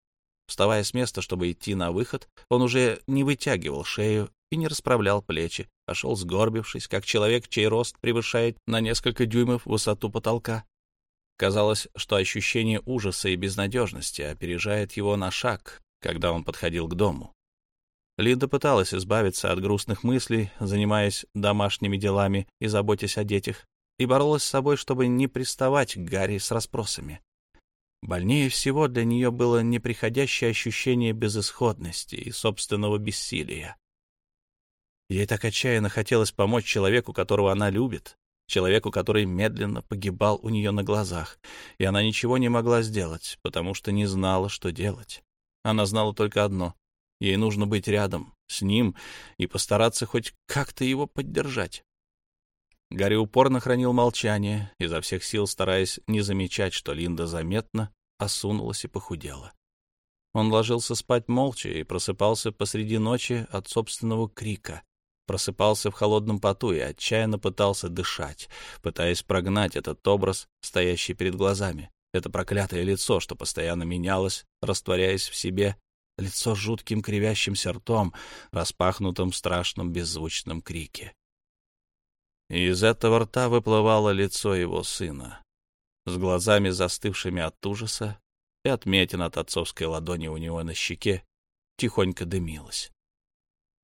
Вставая с места, чтобы идти на выход, он уже не вытягивал шею и не расправлял плечи, а шел сгорбившись, как человек, чей рост превышает на несколько дюймов высоту потолка. Казалось, что ощущение ужаса и безнадежности опережает его на шаг, когда он подходил к дому. Лида пыталась избавиться от грустных мыслей, занимаясь домашними делами и заботясь о детях, и боролась с собой, чтобы не приставать к Гарри с расспросами. Больнее всего для нее было неприходящее ощущение безысходности и собственного бессилия. Ей так отчаянно хотелось помочь человеку, которого она любит, человеку, который медленно погибал у нее на глазах, и она ничего не могла сделать, потому что не знала, что делать. Она знала только одно — ей нужно быть рядом с ним и постараться хоть как-то его поддержать. Гарри упорно хранил молчание, изо всех сил стараясь не замечать, что Линда заметно осунулась и похудела. Он ложился спать молча и просыпался посреди ночи от собственного крика. Просыпался в холодном поту и отчаянно пытался дышать, пытаясь прогнать этот образ, стоящий перед глазами. Это проклятое лицо, что постоянно менялось, растворяясь в себе, лицо с жутким кривящимся ртом, распахнутым в страшном беззвучном крике и из этого рта выплывало лицо его сына, с глазами застывшими от ужаса, и отметина от отцовской ладони у него на щеке тихонько дымилась.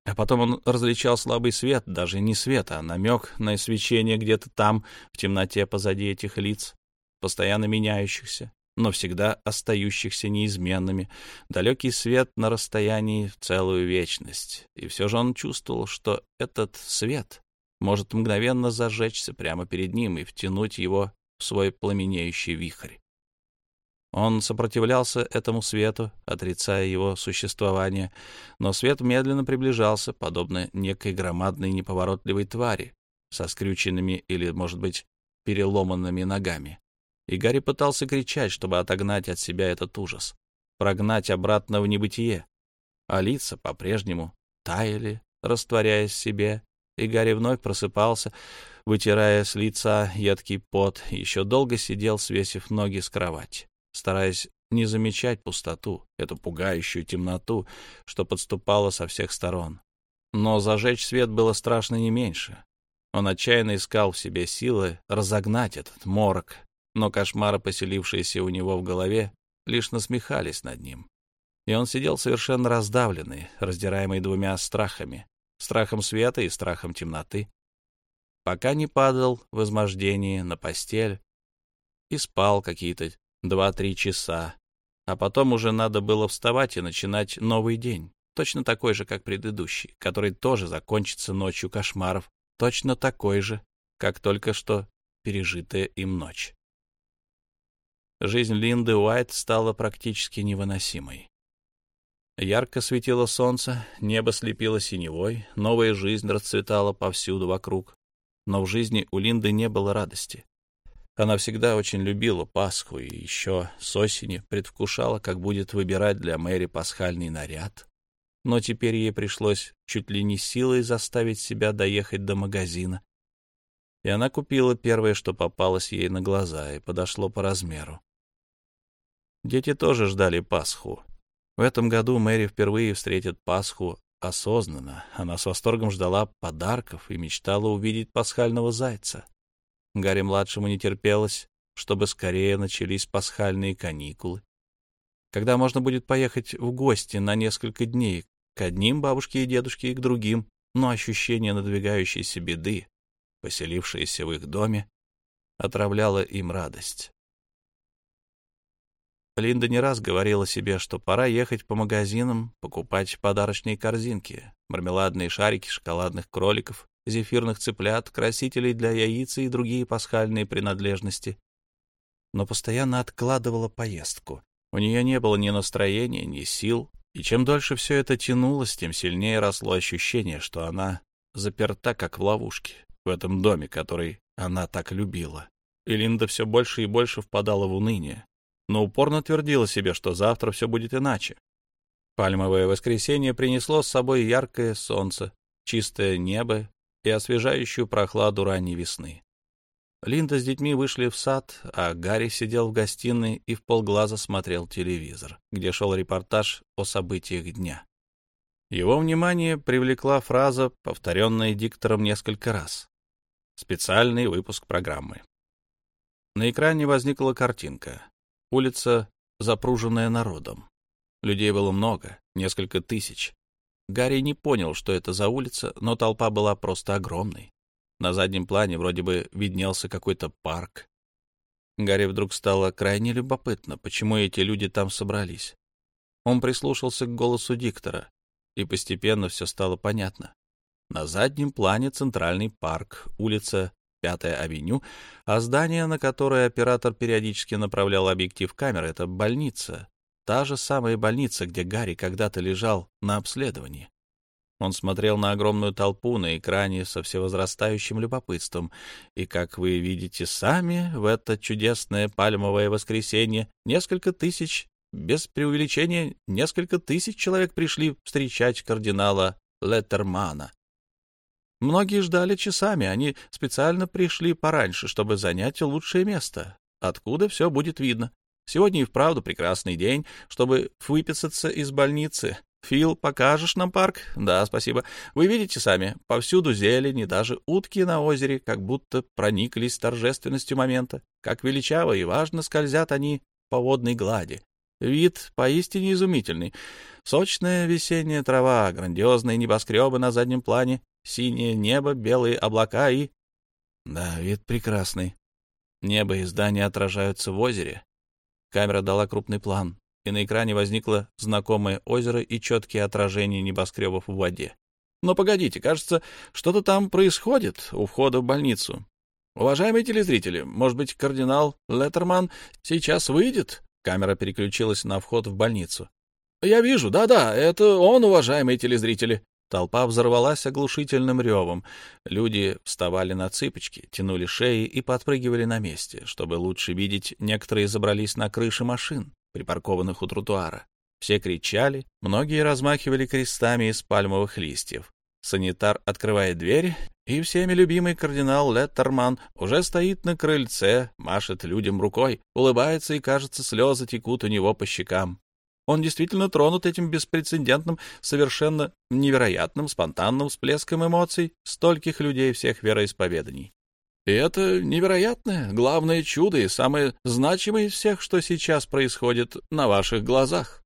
А потом он различал слабый свет, даже не свет, а намек на свечение где-то там, в темноте позади этих лиц, постоянно меняющихся, но всегда остающихся неизменными, далекий свет на расстоянии в целую вечность. И все же он чувствовал, что этот свет может мгновенно зажечься прямо перед ним и втянуть его в свой пламенеющий вихрь. Он сопротивлялся этому свету, отрицая его существование, но свет медленно приближался, подобно некой громадной неповоротливой твари со скрюченными или, может быть, переломанными ногами. И Гарри пытался кричать, чтобы отогнать от себя этот ужас, прогнать обратно в небытие. А лица по-прежнему таяли, растворяясь в себе, и Гарри вновь просыпался, вытирая с лица едкий пот, еще долго сидел, свесив ноги с кровати, стараясь не замечать пустоту, эту пугающую темноту, что подступала со всех сторон. Но зажечь свет было страшно не меньше. Он отчаянно искал в себе силы разогнать этот морок, но кошмары, поселившиеся у него в голове, лишь насмехались над ним. И он сидел совершенно раздавленный, раздираемый двумя страхами страхом света и страхом темноты, пока не падал в измождении на постель и спал какие-то два-три часа, а потом уже надо было вставать и начинать новый день, точно такой же, как предыдущий, который тоже закончится ночью кошмаров, точно такой же, как только что пережитая им ночь. Жизнь Линды Уайт стала практически невыносимой. Ярко светило солнце, небо слепило синевой, новая жизнь расцветала повсюду вокруг. Но в жизни у Линды не было радости. Она всегда очень любила Пасху и еще с осени предвкушала, как будет выбирать для Мэри пасхальный наряд. но теперь ей пришлось чуть ли не силой заставить себя доехать до магазина. И она купила первое, что попалось ей на глаза, и подошло по размеру. Дети тоже ждали Пасху. В этом году Мэри впервые встретит Пасху осознанно. Она с восторгом ждала подарков и мечтала увидеть пасхального зайца. Гарри-младшему не терпелось, чтобы скорее начались пасхальные каникулы. Когда можно будет поехать в гости на несколько дней к одним бабушке и дедушке и к другим, но ощущение надвигающейся беды, поселившееся в их доме, отравляло им радость. Линда не раз говорила себе, что пора ехать по магазинам, покупать подарочные корзинки, мармеладные шарики, шоколадных кроликов, зефирных цыплят, красителей для яиц и другие пасхальные принадлежности. Но постоянно откладывала поездку. У нее не было ни настроения, ни сил, и чем дольше все это тянулось, тем сильнее росло ощущение, что она заперта, как в ловушке, в этом доме, который она так любила. И Линда все больше и больше впадала в уныние, но упорно твердила себе, что завтра все будет иначе. Пальмовое воскресенье принесло с собой яркое солнце, чистое небо и освежающую прохладу ранней весны. Линда с детьми вышли в сад, а Гарри сидел в гостиной и в полглаза смотрел телевизор, где шел репортаж о событиях дня. Его внимание привлекла фраза, повторенная диктором несколько раз. Специальный выпуск программы. На экране возникла картинка. Улица, запруженная народом. Людей было много, несколько тысяч. Гарри не понял, что это за улица, но толпа была просто огромной. На заднем плане вроде бы виднелся какой-то парк. Гарри вдруг стало крайне любопытно, почему эти люди там собрались. Он прислушался к голосу диктора, и постепенно все стало понятно. На заднем плане центральный парк, улица Пятая авеню, а здание, на которое оператор периодически направлял объектив камеры, это больница. Та же самая больница, где Гарри когда-то лежал на обследовании. Он смотрел на огромную толпу на экране со всевозрастающим любопытством, и, как вы видите сами, в это чудесное пальмовое воскресенье несколько тысяч, без преувеличения, несколько тысяч человек пришли встречать кардинала Леттермана, Многие ждали часами, они специально пришли пораньше, чтобы занять лучшее место, откуда все будет видно. Сегодня и вправду прекрасный день, чтобы выписаться из больницы. Фил, покажешь нам парк? Да, спасибо. Вы видите сами, повсюду зелень и даже утки на озере как будто прониклись торжественностью момента. Как величаво и важно скользят они по водной глади. Вид поистине изумительный. Сочная весенняя трава, грандиозные небоскребы на заднем плане, синее небо, белые облака и... Да, вид прекрасный. Небо и здания отражаются в озере. Камера дала крупный план, и на экране возникло знакомое озеро и четкие отражения небоскребов в воде. Но погодите, кажется, что-то там происходит у входа в больницу. Уважаемые телезрители, может быть, кардинал Леттерман сейчас выйдет? Камера переключилась на вход в больницу. Я вижу, да-да, это он, уважаемые телезрители. Толпа взорвалась оглушительным ревом. Люди вставали на цыпочки, тянули шеи и подпрыгивали на месте. Чтобы лучше видеть, некоторые забрались на крыши машин, припаркованных у тротуара. Все кричали, многие размахивали крестами из пальмовых листьев. Санитар открывает дверь, и всеми любимый кардинал Леттерман уже стоит на крыльце, машет людям рукой, улыбается, и, кажется, слезы текут у него по щекам. Он действительно тронут этим беспрецедентным, совершенно невероятным, спонтанным всплеском эмоций стольких людей всех вероисповеданий. И это невероятное, главное чудо и самое значимое из всех, что сейчас происходит на ваших глазах.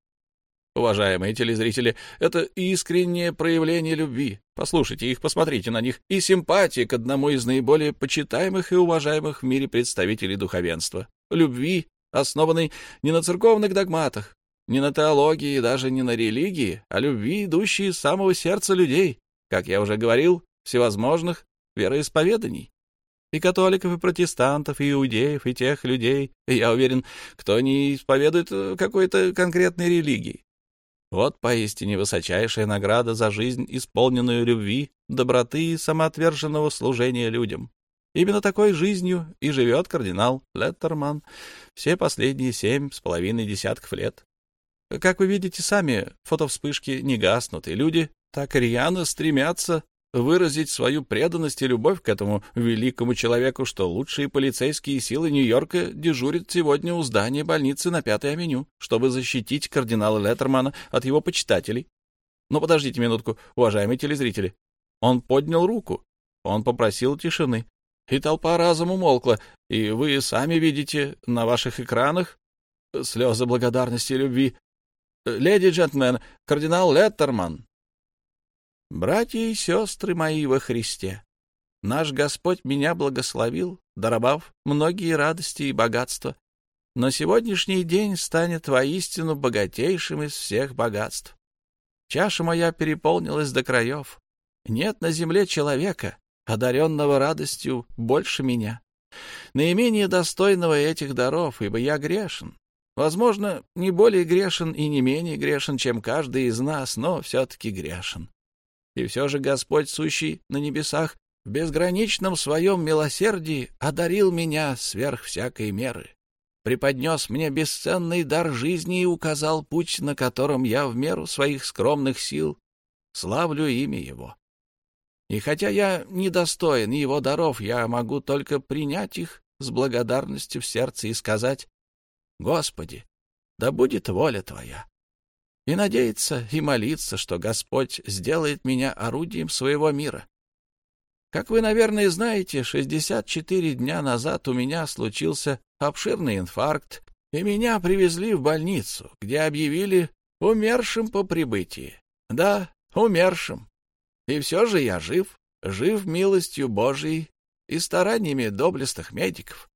Уважаемые телезрители, это искреннее проявление любви. Послушайте их, посмотрите на них, и симпатии к одному из наиболее почитаемых и уважаемых в мире представителей духовенства. Любви, основанной не на церковных догматах, не на теологии даже не на религии, а любви, идущей из самого сердца людей, как я уже говорил, всевозможных вероисповеданий. И католиков, и протестантов, и иудеев, и тех людей, я уверен, кто не исповедует э, какой-то конкретной религии. Вот поистине высочайшая награда за жизнь, исполненную любви, доброты и самоотверженного служения людям. Именно такой жизнью и живет кардинал Леттерман все последние семь с половиной десятков лет. Как вы видите сами, фотовспышки не гаснут, и люди так рьяно стремятся выразить свою преданность и любовь к этому великому человеку, что лучшие полицейские силы Нью-Йорка дежурят сегодня у здания больницы на Пятой авеню, чтобы защитить кардинала Леттермана от его почитателей. Но подождите минутку, уважаемые телезрители. Он поднял руку. Он попросил тишины. И толпа разом умолкла, и вы сами видите на ваших экранах слезы благодарности и любви. Леди и джентльмен, кардинал Леттерман, Братья и сестры мои во Христе, наш Господь меня благословил, даровав многие радости и богатства, но сегодняшний день станет воистину богатейшим из всех богатств. Чаша моя переполнилась до краев. Нет на земле человека, одаренного радостью больше меня. Наименее достойного этих даров, ибо я грешен. Возможно, не более грешен и не менее грешен, чем каждый из нас, но все-таки грешен. И все же Господь, сущий на небесах, в безграничном своем милосердии одарил меня сверх всякой меры, преподнес мне бесценный дар жизни и указал путь, на котором я в меру своих скромных сил славлю имя Его. И хотя я недостоин Его даров, я могу только принять их с благодарностью в сердце и сказать «Господи, да будет воля Твоя» и надеяться и молиться, что Господь сделает меня орудием своего мира. Как вы, наверное, знаете, 64 дня назад у меня случился обширный инфаркт, и меня привезли в больницу, где объявили умершим по прибытии. Да, умершим. И все же я жив, жив милостью Божией и стараниями доблестных медиков.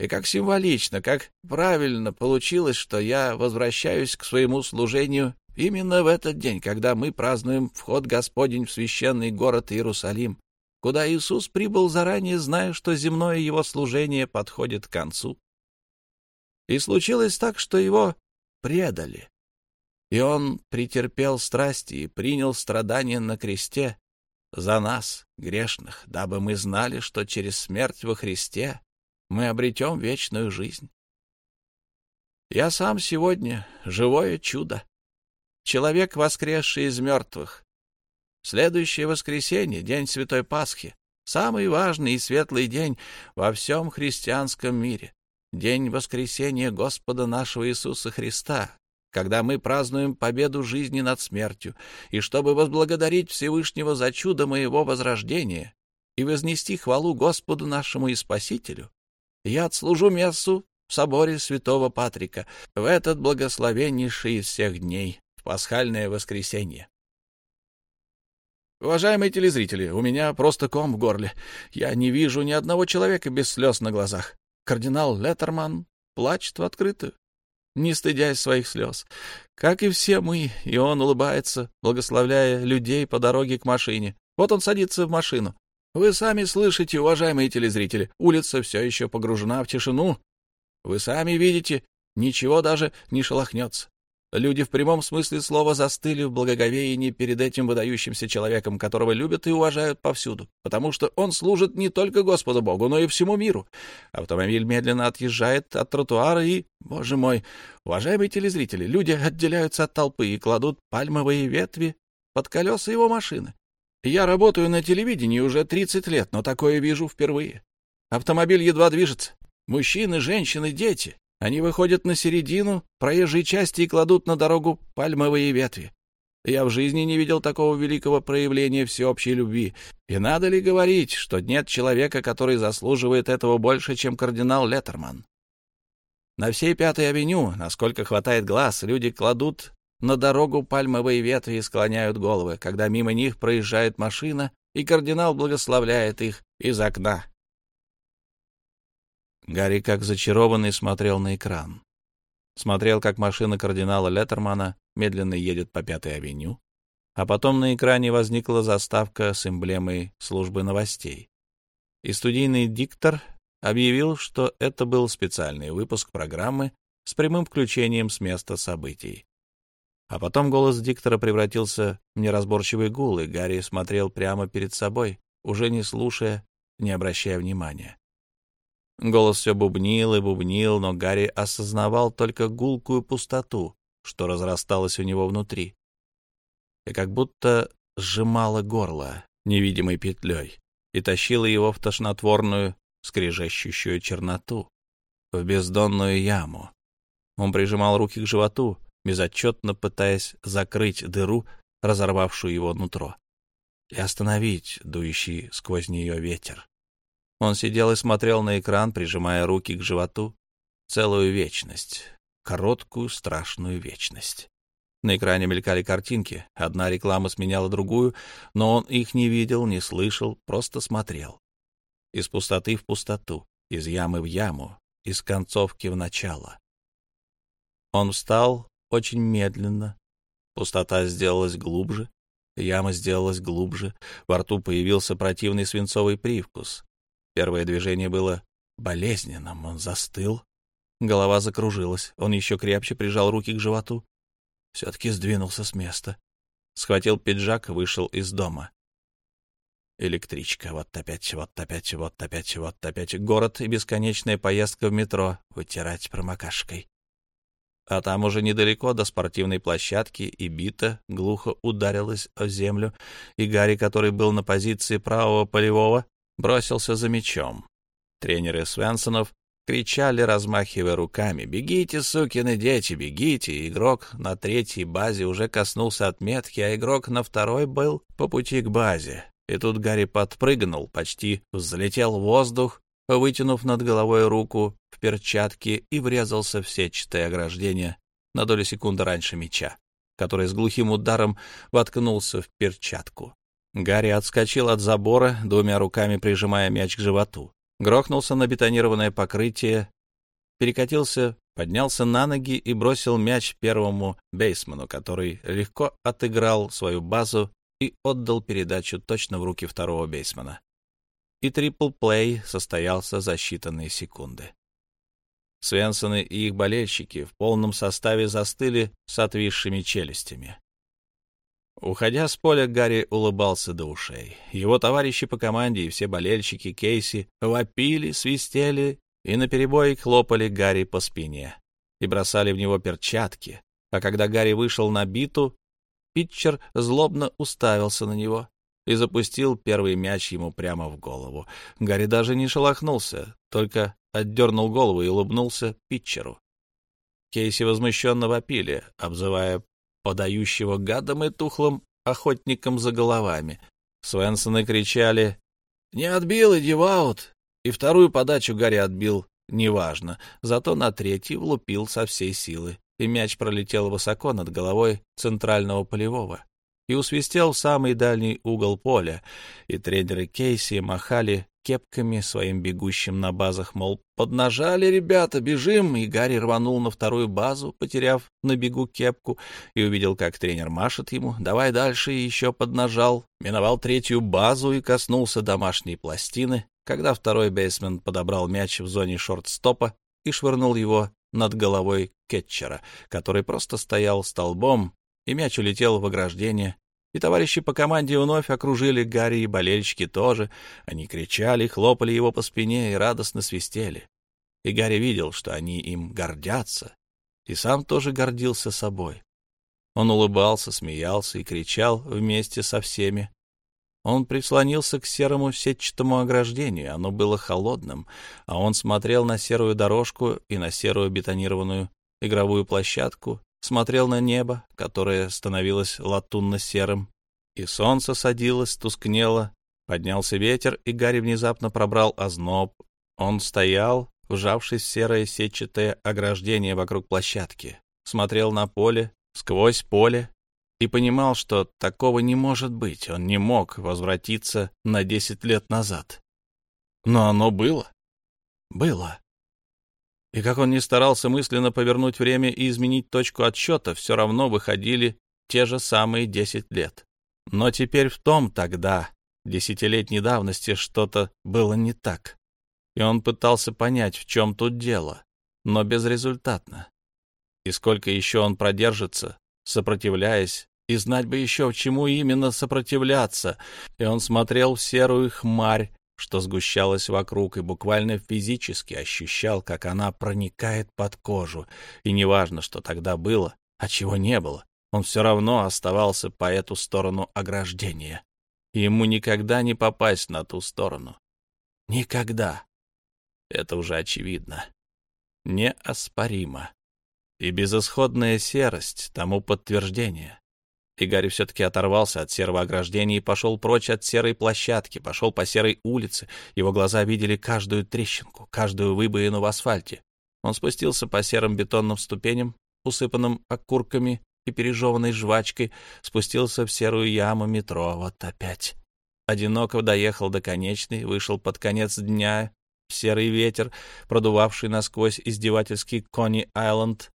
И как символично, как правильно получилось, что я возвращаюсь к своему служению именно в этот день, когда мы празднуем вход Господень в священный город Иерусалим, куда Иисус прибыл заранее, зная, что земное его служение подходит к концу. И случилось так, что его предали. И он претерпел страсти и принял страдания на кресте за нас, грешных, дабы мы знали, что через смерть во Христе мы обретем вечную жизнь. Я сам сегодня живое чудо, человек, воскресший из мертвых. Следующее воскресенье, день Святой Пасхи, самый важный и светлый день во всем христианском мире, день воскресения Господа нашего Иисуса Христа, когда мы празднуем победу жизни над смертью, и чтобы возблагодарить Всевышнего за чудо моего возрождения и вознести хвалу Господу нашему и Спасителю, я отслужу мессу в соборе святого Патрика в этот благословеннейший из всех дней, в пасхальное воскресенье. Уважаемые телезрители, у меня просто ком в горле. Я не вижу ни одного человека без слез на глазах. Кардинал Леттерман плачет в открытую, не стыдясь своих слез. Как и все мы, и он улыбается, благословляя людей по дороге к машине. Вот он садится в машину. Вы сами слышите, уважаемые телезрители, улица все еще погружена в тишину. Вы сами видите, ничего даже не шелохнется. Люди в прямом смысле слова застыли в благоговении перед этим выдающимся человеком, которого любят и уважают повсюду, потому что он служит не только Господу Богу, но и всему миру. Автомобиль медленно отъезжает от тротуара и, боже мой, уважаемые телезрители, люди отделяются от толпы и кладут пальмовые ветви под колеса его машины. Я работаю на телевидении уже 30 лет, но такое вижу впервые. Автомобиль едва движется. Мужчины, женщины, дети. Они выходят на середину проезжей части и кладут на дорогу пальмовые ветви. Я в жизни не видел такого великого проявления всеобщей любви. И надо ли говорить, что нет человека, который заслуживает этого больше, чем кардинал Леттерман? На всей Пятой авеню, насколько хватает глаз, люди кладут на дорогу пальмовые ветви склоняют головы, когда мимо них проезжает машина, и кардинал благословляет их из окна. Гарри, как зачарованный, смотрел на экран. Смотрел, как машина кардинала Леттермана медленно едет по Пятой авеню, а потом на экране возникла заставка с эмблемой службы новостей. И студийный диктор объявил, что это был специальный выпуск программы с прямым включением с места событий. А потом голос диктора превратился в неразборчивый гул, и Гарри смотрел прямо перед собой, уже не слушая, не обращая внимания. Голос все бубнил и бубнил, но Гарри осознавал только гулкую пустоту, что разрасталось у него внутри, и как будто сжимало горло невидимой петлей и тащило его в тошнотворную, скрежещущую черноту, в бездонную яму. Он прижимал руки к животу, безотчетно пытаясь закрыть дыру, разорвавшую его нутро, и остановить дующий сквозь нее ветер. Он сидел и смотрел на экран, прижимая руки к животу, целую вечность, короткую страшную вечность. На экране мелькали картинки, одна реклама сменяла другую, но он их не видел, не слышал, просто смотрел. Из пустоты в пустоту, из ямы в яму, из концовки в начало. Он встал очень медленно. Пустота сделалась глубже, яма сделалась глубже, во рту появился противный свинцовый привкус. Первое движение было болезненным, он застыл. Голова закружилась, он еще крепче прижал руки к животу. Все-таки сдвинулся с места. Схватил пиджак вышел из дома. Электричка, вот опять, вот опять, вот опять, вот опять. Город и бесконечная поездка в метро, вытирать промокашкой. А там уже недалеко до спортивной площадки и бита глухо ударилась о землю, и Гарри, который был на позиции правого полевого, бросился за мячом. Тренеры Свенсонов кричали, размахивая руками. «Бегите, сукины дети, бегите!» Игрок на третьей базе уже коснулся отметки, а игрок на второй был по пути к базе. И тут Гарри подпрыгнул, почти взлетел в воздух, вытянув над головой руку в перчатке и врезался в сетчатое ограждение на долю секунды раньше мяча, который с глухим ударом воткнулся в перчатку. Гарри отскочил от забора, двумя руками прижимая мяч к животу. Грохнулся на бетонированное покрытие, перекатился, поднялся на ноги и бросил мяч первому бейсману, который легко отыграл свою базу и отдал передачу точно в руки второго бейсмана и трипл-плей состоялся за считанные секунды. Свенсоны и их болельщики в полном составе застыли с отвисшими челюстями. Уходя с поля, Гарри улыбался до ушей. Его товарищи по команде и все болельщики Кейси вопили, свистели и наперебой хлопали Гарри по спине и бросали в него перчатки. А когда Гарри вышел на биту, питчер злобно уставился на него и запустил первый мяч ему прямо в голову. Гарри даже не шелохнулся, только отдернул голову и улыбнулся питчеру. Кейси возмущенно вопили, обзывая подающего гадом и тухлым охотником за головами. Свенсоны кричали «Не отбил, иди в аут!» И вторую подачу Гарри отбил, неважно, зато на третий влупил со всей силы, и мяч пролетел высоко над головой центрального полевого и усвистел в самый дальний угол поля, и тренеры Кейси махали кепками своим бегущим на базах, мол, поднажали ребята, бежим, и Гарри рванул на вторую базу, потеряв на бегу кепку, и увидел, как тренер машет ему, давай дальше, и еще поднажал, миновал третью базу и коснулся домашней пластины, когда второй бейсмен подобрал мяч в зоне шорт-стопа и швырнул его над головой кетчера, который просто стоял столбом и мяч улетел в ограждение, и товарищи по команде вновь окружили Гарри, и болельщики тоже. Они кричали, хлопали его по спине и радостно свистели. И Гарри видел, что они им гордятся, и сам тоже гордился собой. Он улыбался, смеялся и кричал вместе со всеми. Он прислонился к серому сетчатому ограждению, оно было холодным, а он смотрел на серую дорожку и на серую бетонированную игровую площадку смотрел на небо, которое становилось латунно-серым, и солнце садилось, тускнело, поднялся ветер, и Гарри внезапно пробрал озноб. Он стоял, вжавшись в серое сетчатое ограждение вокруг площадки, смотрел на поле, сквозь поле, и понимал, что такого не может быть, он не мог возвратиться на десять лет назад. Но оно было. Было. И как он ни старался мысленно повернуть время и изменить точку отсчета, все равно выходили те же самые десять лет. Но теперь в том тогда, десятилетней давности, что-то было не так. И он пытался понять, в чем тут дело, но безрезультатно. И сколько еще он продержится, сопротивляясь, и знать бы еще, чему именно сопротивляться. И он смотрел в серую хмарь, что сгущалось вокруг, и буквально физически ощущал, как она проникает под кожу. И неважно, что тогда было, А чего не было, он все равно оставался по эту сторону ограждения. Ему никогда не попасть на ту сторону. Никогда. Это уже очевидно. Неоспоримо. И безысходная серость тому подтверждение. И Гарри все-таки оторвался от серого ограждения и пошел прочь от серой площадки, пошел по серой улице. Его глаза видели каждую трещинку, каждую выбоину в асфальте. Он спустился по серым бетонным ступеням, усыпанным окурками и пережеванной жвачкой, спустился в серую яму метро. Вот опять. Одиноко доехал до конечной, вышел под конец дня в серый ветер, продувавший насквозь издевательский Кони-Айленд,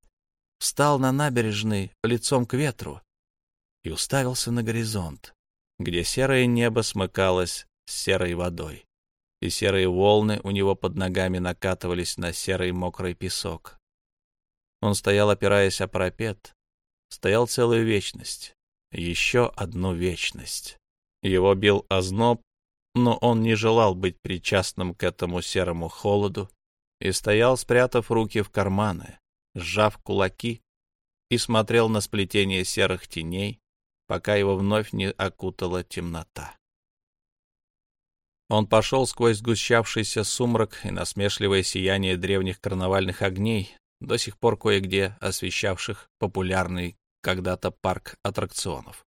встал на набережной лицом к ветру и уставился на горизонт, где серое небо смыкалось с серой водой, и серые волны у него под ногами накатывались на серый мокрый песок. Он стоял, опираясь о парапет, стоял целую вечность, еще одну вечность. Его бил озноб, но он не желал быть причастным к этому серому холоду и стоял, спрятав руки в карманы, сжав кулаки, и смотрел на сплетение серых теней, пока его вновь не окутала темнота. Он пошел сквозь сгущавшийся сумрак и насмешливое сияние древних карнавальных огней, до сих пор кое-где освещавших популярный когда-то парк аттракционов.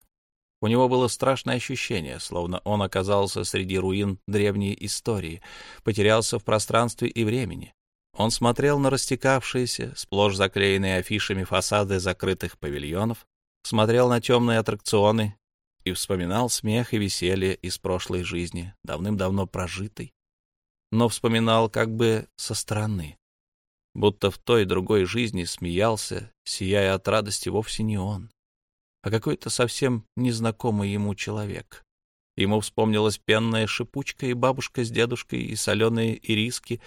У него было страшное ощущение, словно он оказался среди руин древней истории, потерялся в пространстве и времени. Он смотрел на растекавшиеся, сплошь заклеенные афишами фасады закрытых павильонов, смотрел на темные аттракционы и вспоминал смех и веселье из прошлой жизни, давным-давно прожитой, но вспоминал как бы со стороны, будто в той другой жизни смеялся, сияя от радости вовсе не он, а какой-то совсем незнакомый ему человек. Ему вспомнилась пенная шипучка и бабушка с дедушкой, и соленые ириски,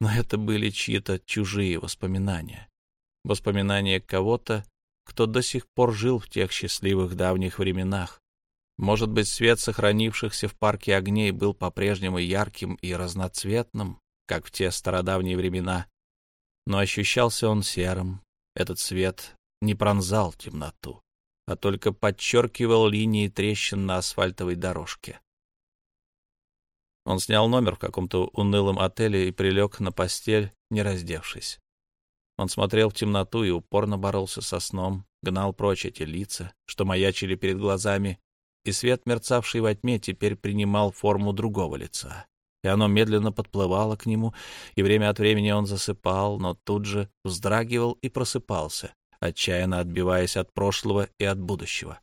но это были чьи-то чужие воспоминания. Воспоминания кого-то, кто до сих пор жил в тех счастливых давних временах. Может быть, свет сохранившихся в парке огней был по-прежнему ярким и разноцветным, как в те стародавние времена, но ощущался он серым. Этот свет не пронзал темноту а только подчеркивал линии трещин на асфальтовой дорожке. Он снял номер в каком-то унылом отеле и прилег на постель, не раздевшись. Он смотрел в темноту и упорно боролся со сном, гнал прочь эти лица, что маячили перед глазами, и свет, мерцавший во тьме, теперь принимал форму другого лица. И оно медленно подплывало к нему, и время от времени он засыпал, но тут же вздрагивал и просыпался, отчаянно отбиваясь от прошлого и от будущего.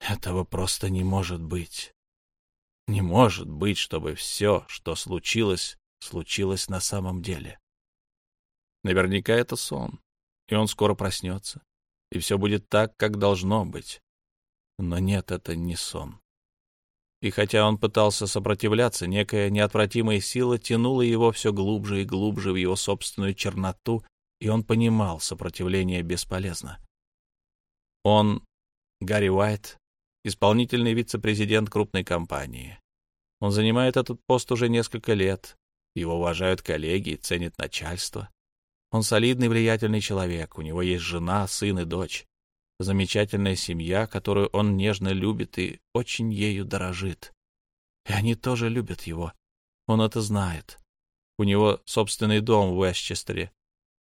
Этого просто не может быть. Не может быть, чтобы все, что случилось, случилось на самом деле. Наверняка это сон, и он скоро проснется, и все будет так, как должно быть. Но нет, это не сон. И хотя он пытался сопротивляться, некая неотвратимая сила тянула его все глубже и глубже в его собственную черноту и он понимал, сопротивление бесполезно. Он, Гарри Уайт, исполнительный вице-президент крупной компании. Он занимает этот пост уже несколько лет. Его уважают коллеги и ценит начальство. Он солидный, влиятельный человек. У него есть жена, сын и дочь. Замечательная семья, которую он нежно любит и очень ею дорожит. И они тоже любят его. Он это знает. У него собственный дом в Вестчестере,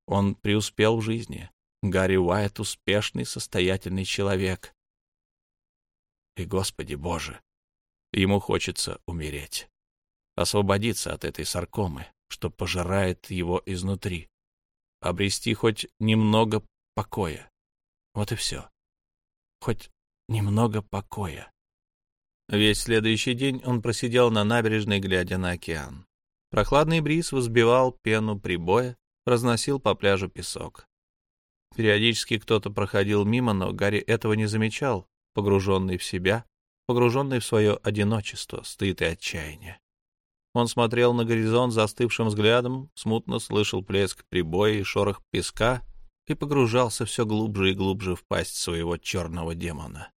он преуспел в жизни. Гарри Уайт — успешный, состоятельный человек. И, Господи Боже, ему хочется умереть, освободиться от этой саркомы, что пожирает его изнутри, обрести хоть немного покоя. Вот и все. Хоть немного покоя. Весь следующий день он просидел на набережной, глядя на океан. Прохладный бриз взбивал пену прибоя, разносил по пляжу песок. Периодически кто-то проходил мимо, но Гарри этого не замечал, погруженный в себя, погруженный в свое одиночество, стыд и отчаяние. Он смотрел на горизонт застывшим взглядом, смутно слышал плеск прибоя и шорох песка и погружался все глубже и глубже в пасть своего черного демона.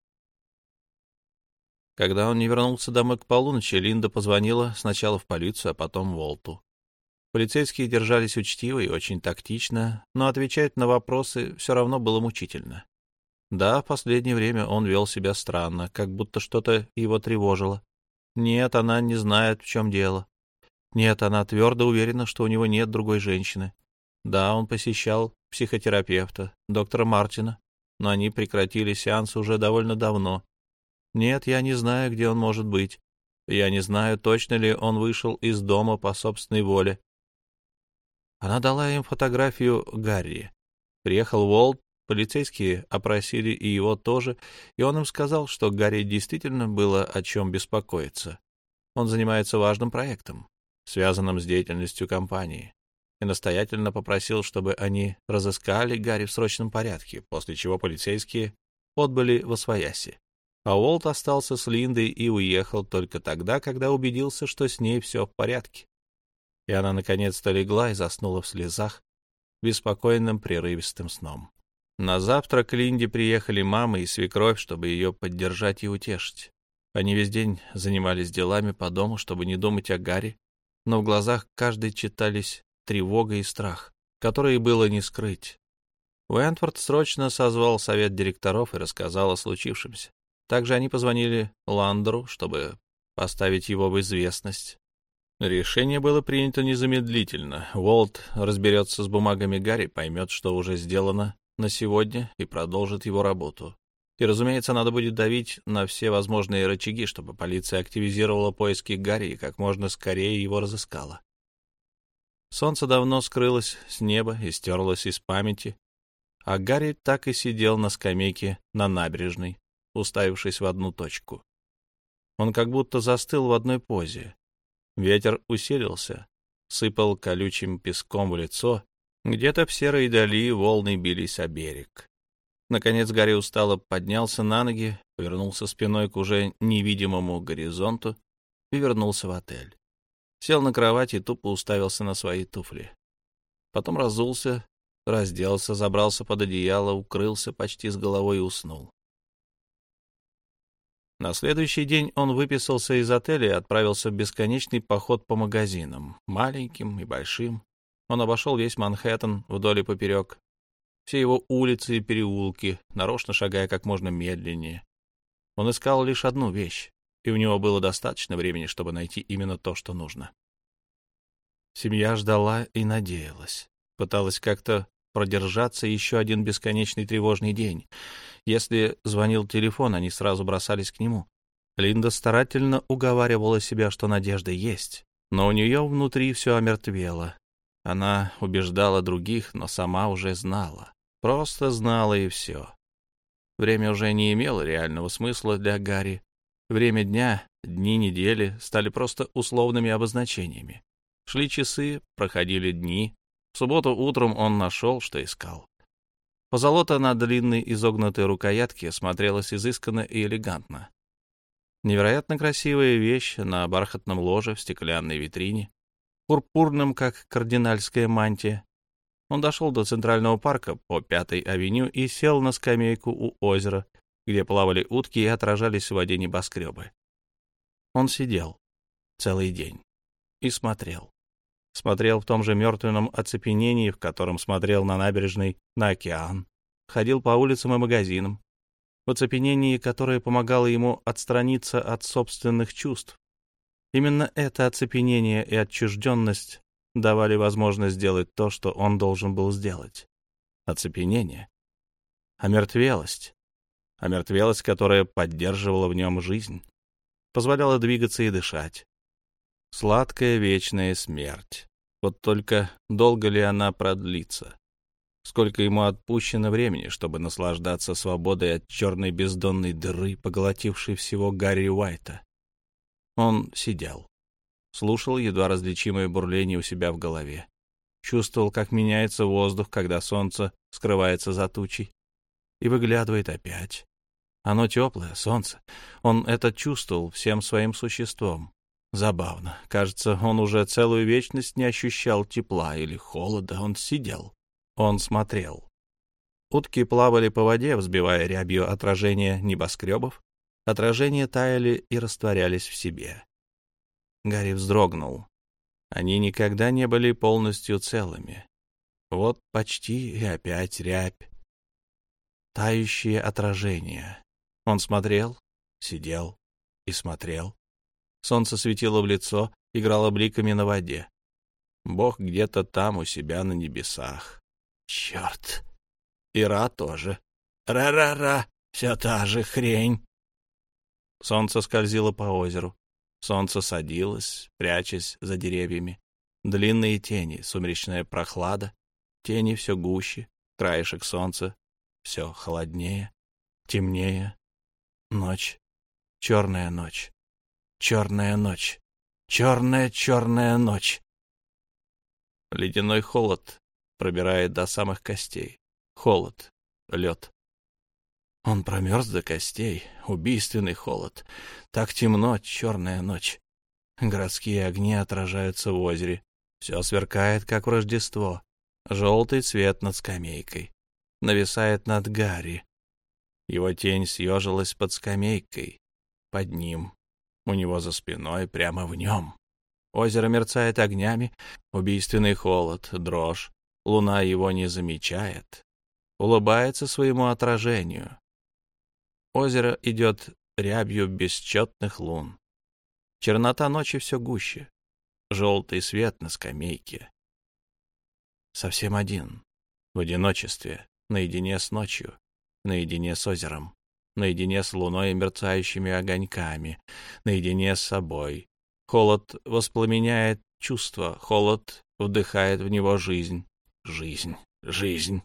Когда он не вернулся домой к полуночи, Линда позвонила сначала в полицию, а потом Волту. Полицейские держались учтиво и очень тактично, но отвечать на вопросы все равно было мучительно. Да, в последнее время он вел себя странно, как будто что-то его тревожило. Нет, она не знает, в чем дело. Нет, она твердо уверена, что у него нет другой женщины. Да, он посещал психотерапевта, доктора Мартина, но они прекратили сеанс уже довольно давно. Нет, я не знаю, где он может быть. Я не знаю, точно ли он вышел из дома по собственной воле. Она дала им фотографию Гарри. Приехал Уолт, полицейские опросили и его тоже, и он им сказал, что Гарри действительно было о чем беспокоиться. Он занимается важным проектом, связанным с деятельностью компании, и настоятельно попросил, чтобы они разыскали Гарри в срочном порядке, после чего полицейские отбыли во свояси. А Уолт остался с Линдой и уехал только тогда, когда убедился, что с ней все в порядке. И она наконец-то легла и заснула в слезах, беспокойным прерывистым сном. На завтра к Линде приехали мама и свекровь, чтобы ее поддержать и утешить. Они весь день занимались делами по дому, чтобы не думать о Гарри, но в глазах каждой читались тревога и страх, которые было не скрыть. Уэнтфорд срочно созвал совет директоров и рассказал о случившемся. Также они позвонили Ландеру, чтобы поставить его в известность. Решение было принято незамедлительно. Уолт разберется с бумагами Гарри, поймет, что уже сделано на сегодня, и продолжит его работу. И, разумеется, надо будет давить на все возможные рычаги, чтобы полиция активизировала поиски Гарри и как можно скорее его разыскала. Солнце давно скрылось с неба и стерлось из памяти, а Гарри так и сидел на скамейке на набережной, уставившись в одну точку. Он как будто застыл в одной позе. Ветер усилился, сыпал колючим песком в лицо, где-то в серой дали волны бились о берег. Наконец Гарри устало поднялся на ноги, повернулся спиной к уже невидимому горизонту и вернулся в отель. Сел на кровать и тупо уставился на свои туфли. Потом разулся, разделся, забрался под одеяло, укрылся почти с головой и уснул. На следующий день он выписался из отеля и отправился в бесконечный поход по магазинам, маленьким и большим. Он обошел весь Манхэттен вдоль и поперек, все его улицы и переулки, нарочно шагая как можно медленнее. Он искал лишь одну вещь, и у него было достаточно времени, чтобы найти именно то, что нужно. Семья ждала и надеялась, пыталась как-то продержаться еще один бесконечный тревожный день. Если звонил телефон, они сразу бросались к нему. Линда старательно уговаривала себя, что надежда есть, но у нее внутри все омертвело. Она убеждала других, но сама уже знала. Просто знала и все. Время уже не имело реального смысла для Гарри. Время дня, дни недели стали просто условными обозначениями. Шли часы, проходили дни, в субботу утром он нашел, что искал. Позолота на длинной изогнутой рукоятке смотрелась изысканно и элегантно. Невероятно красивая вещь на бархатном ложе в стеклянной витрине, пурпурным, как кардинальская мантия. Он дошел до Центрального парка по Пятой авеню и сел на скамейку у озера, где плавали утки и отражались в воде небоскребы. Он сидел целый день и смотрел смотрел в том же мертвенном оцепенении, в котором смотрел на набережной на океан, ходил по улицам и магазинам, в оцепенении, которое помогало ему отстраниться от собственных чувств. Именно это оцепенение и отчужденность давали возможность сделать то, что он должен был сделать. Оцепенение. Омертвелость. Омертвелость, которая поддерживала в нем жизнь, позволяла двигаться и дышать. Сладкая вечная смерть. Вот только долго ли она продлится? Сколько ему отпущено времени, чтобы наслаждаться свободой от черной бездонной дыры, поглотившей всего Гарри Уайта? Он сидел, слушал едва различимое бурление у себя в голове, чувствовал, как меняется воздух, когда солнце скрывается за тучей, и выглядывает опять. Оно теплое, солнце. Он это чувствовал всем своим существом. Забавно. Кажется, он уже целую вечность не ощущал тепла или холода. Он сидел. Он смотрел. Утки плавали по воде, взбивая рябью отражение небоскребов. Отражения таяли и растворялись в себе. Гарри вздрогнул. Они никогда не были полностью целыми. Вот почти и опять рябь. Тающие отражения. Он смотрел, сидел и смотрел. Солнце светило в лицо, играло бликами на воде. Бог где-то там у себя на небесах. Черт! Ира тоже. Ра-ра-ра! Вся та же хрень. Солнце скользило по озеру. Солнце садилось, прячась за деревьями. Длинные тени, сумеречная прохлада. Тени все гуще, краешек солнца все холоднее, темнее. Ночь, черная ночь, черная ночь, черная-черная ночь. Ледяной холод пробирает до самых костей. Холод, лед. Он промерз до костей, убийственный холод. Так темно, черная ночь. Городские огни отражаются в озере. Все сверкает, как в Рождество. Желтый цвет над скамейкой. Нависает над Гарри. Его тень съежилась под скамейкой. Под ним. У него за спиной, прямо в нем. Озеро мерцает огнями. Убийственный холод, дрожь. Луна его не замечает. Улыбается своему отражению. Озеро идет рябью бесчетных лун. Чернота ночи все гуще. Желтый свет на скамейке. Совсем один. В одиночестве, наедине с ночью, наедине с озером, наедине с луной и мерцающими огоньками, наедине с собой. Холод воспламеняет чувство, холод вдыхает в него жизнь. Жизнь, жизнь.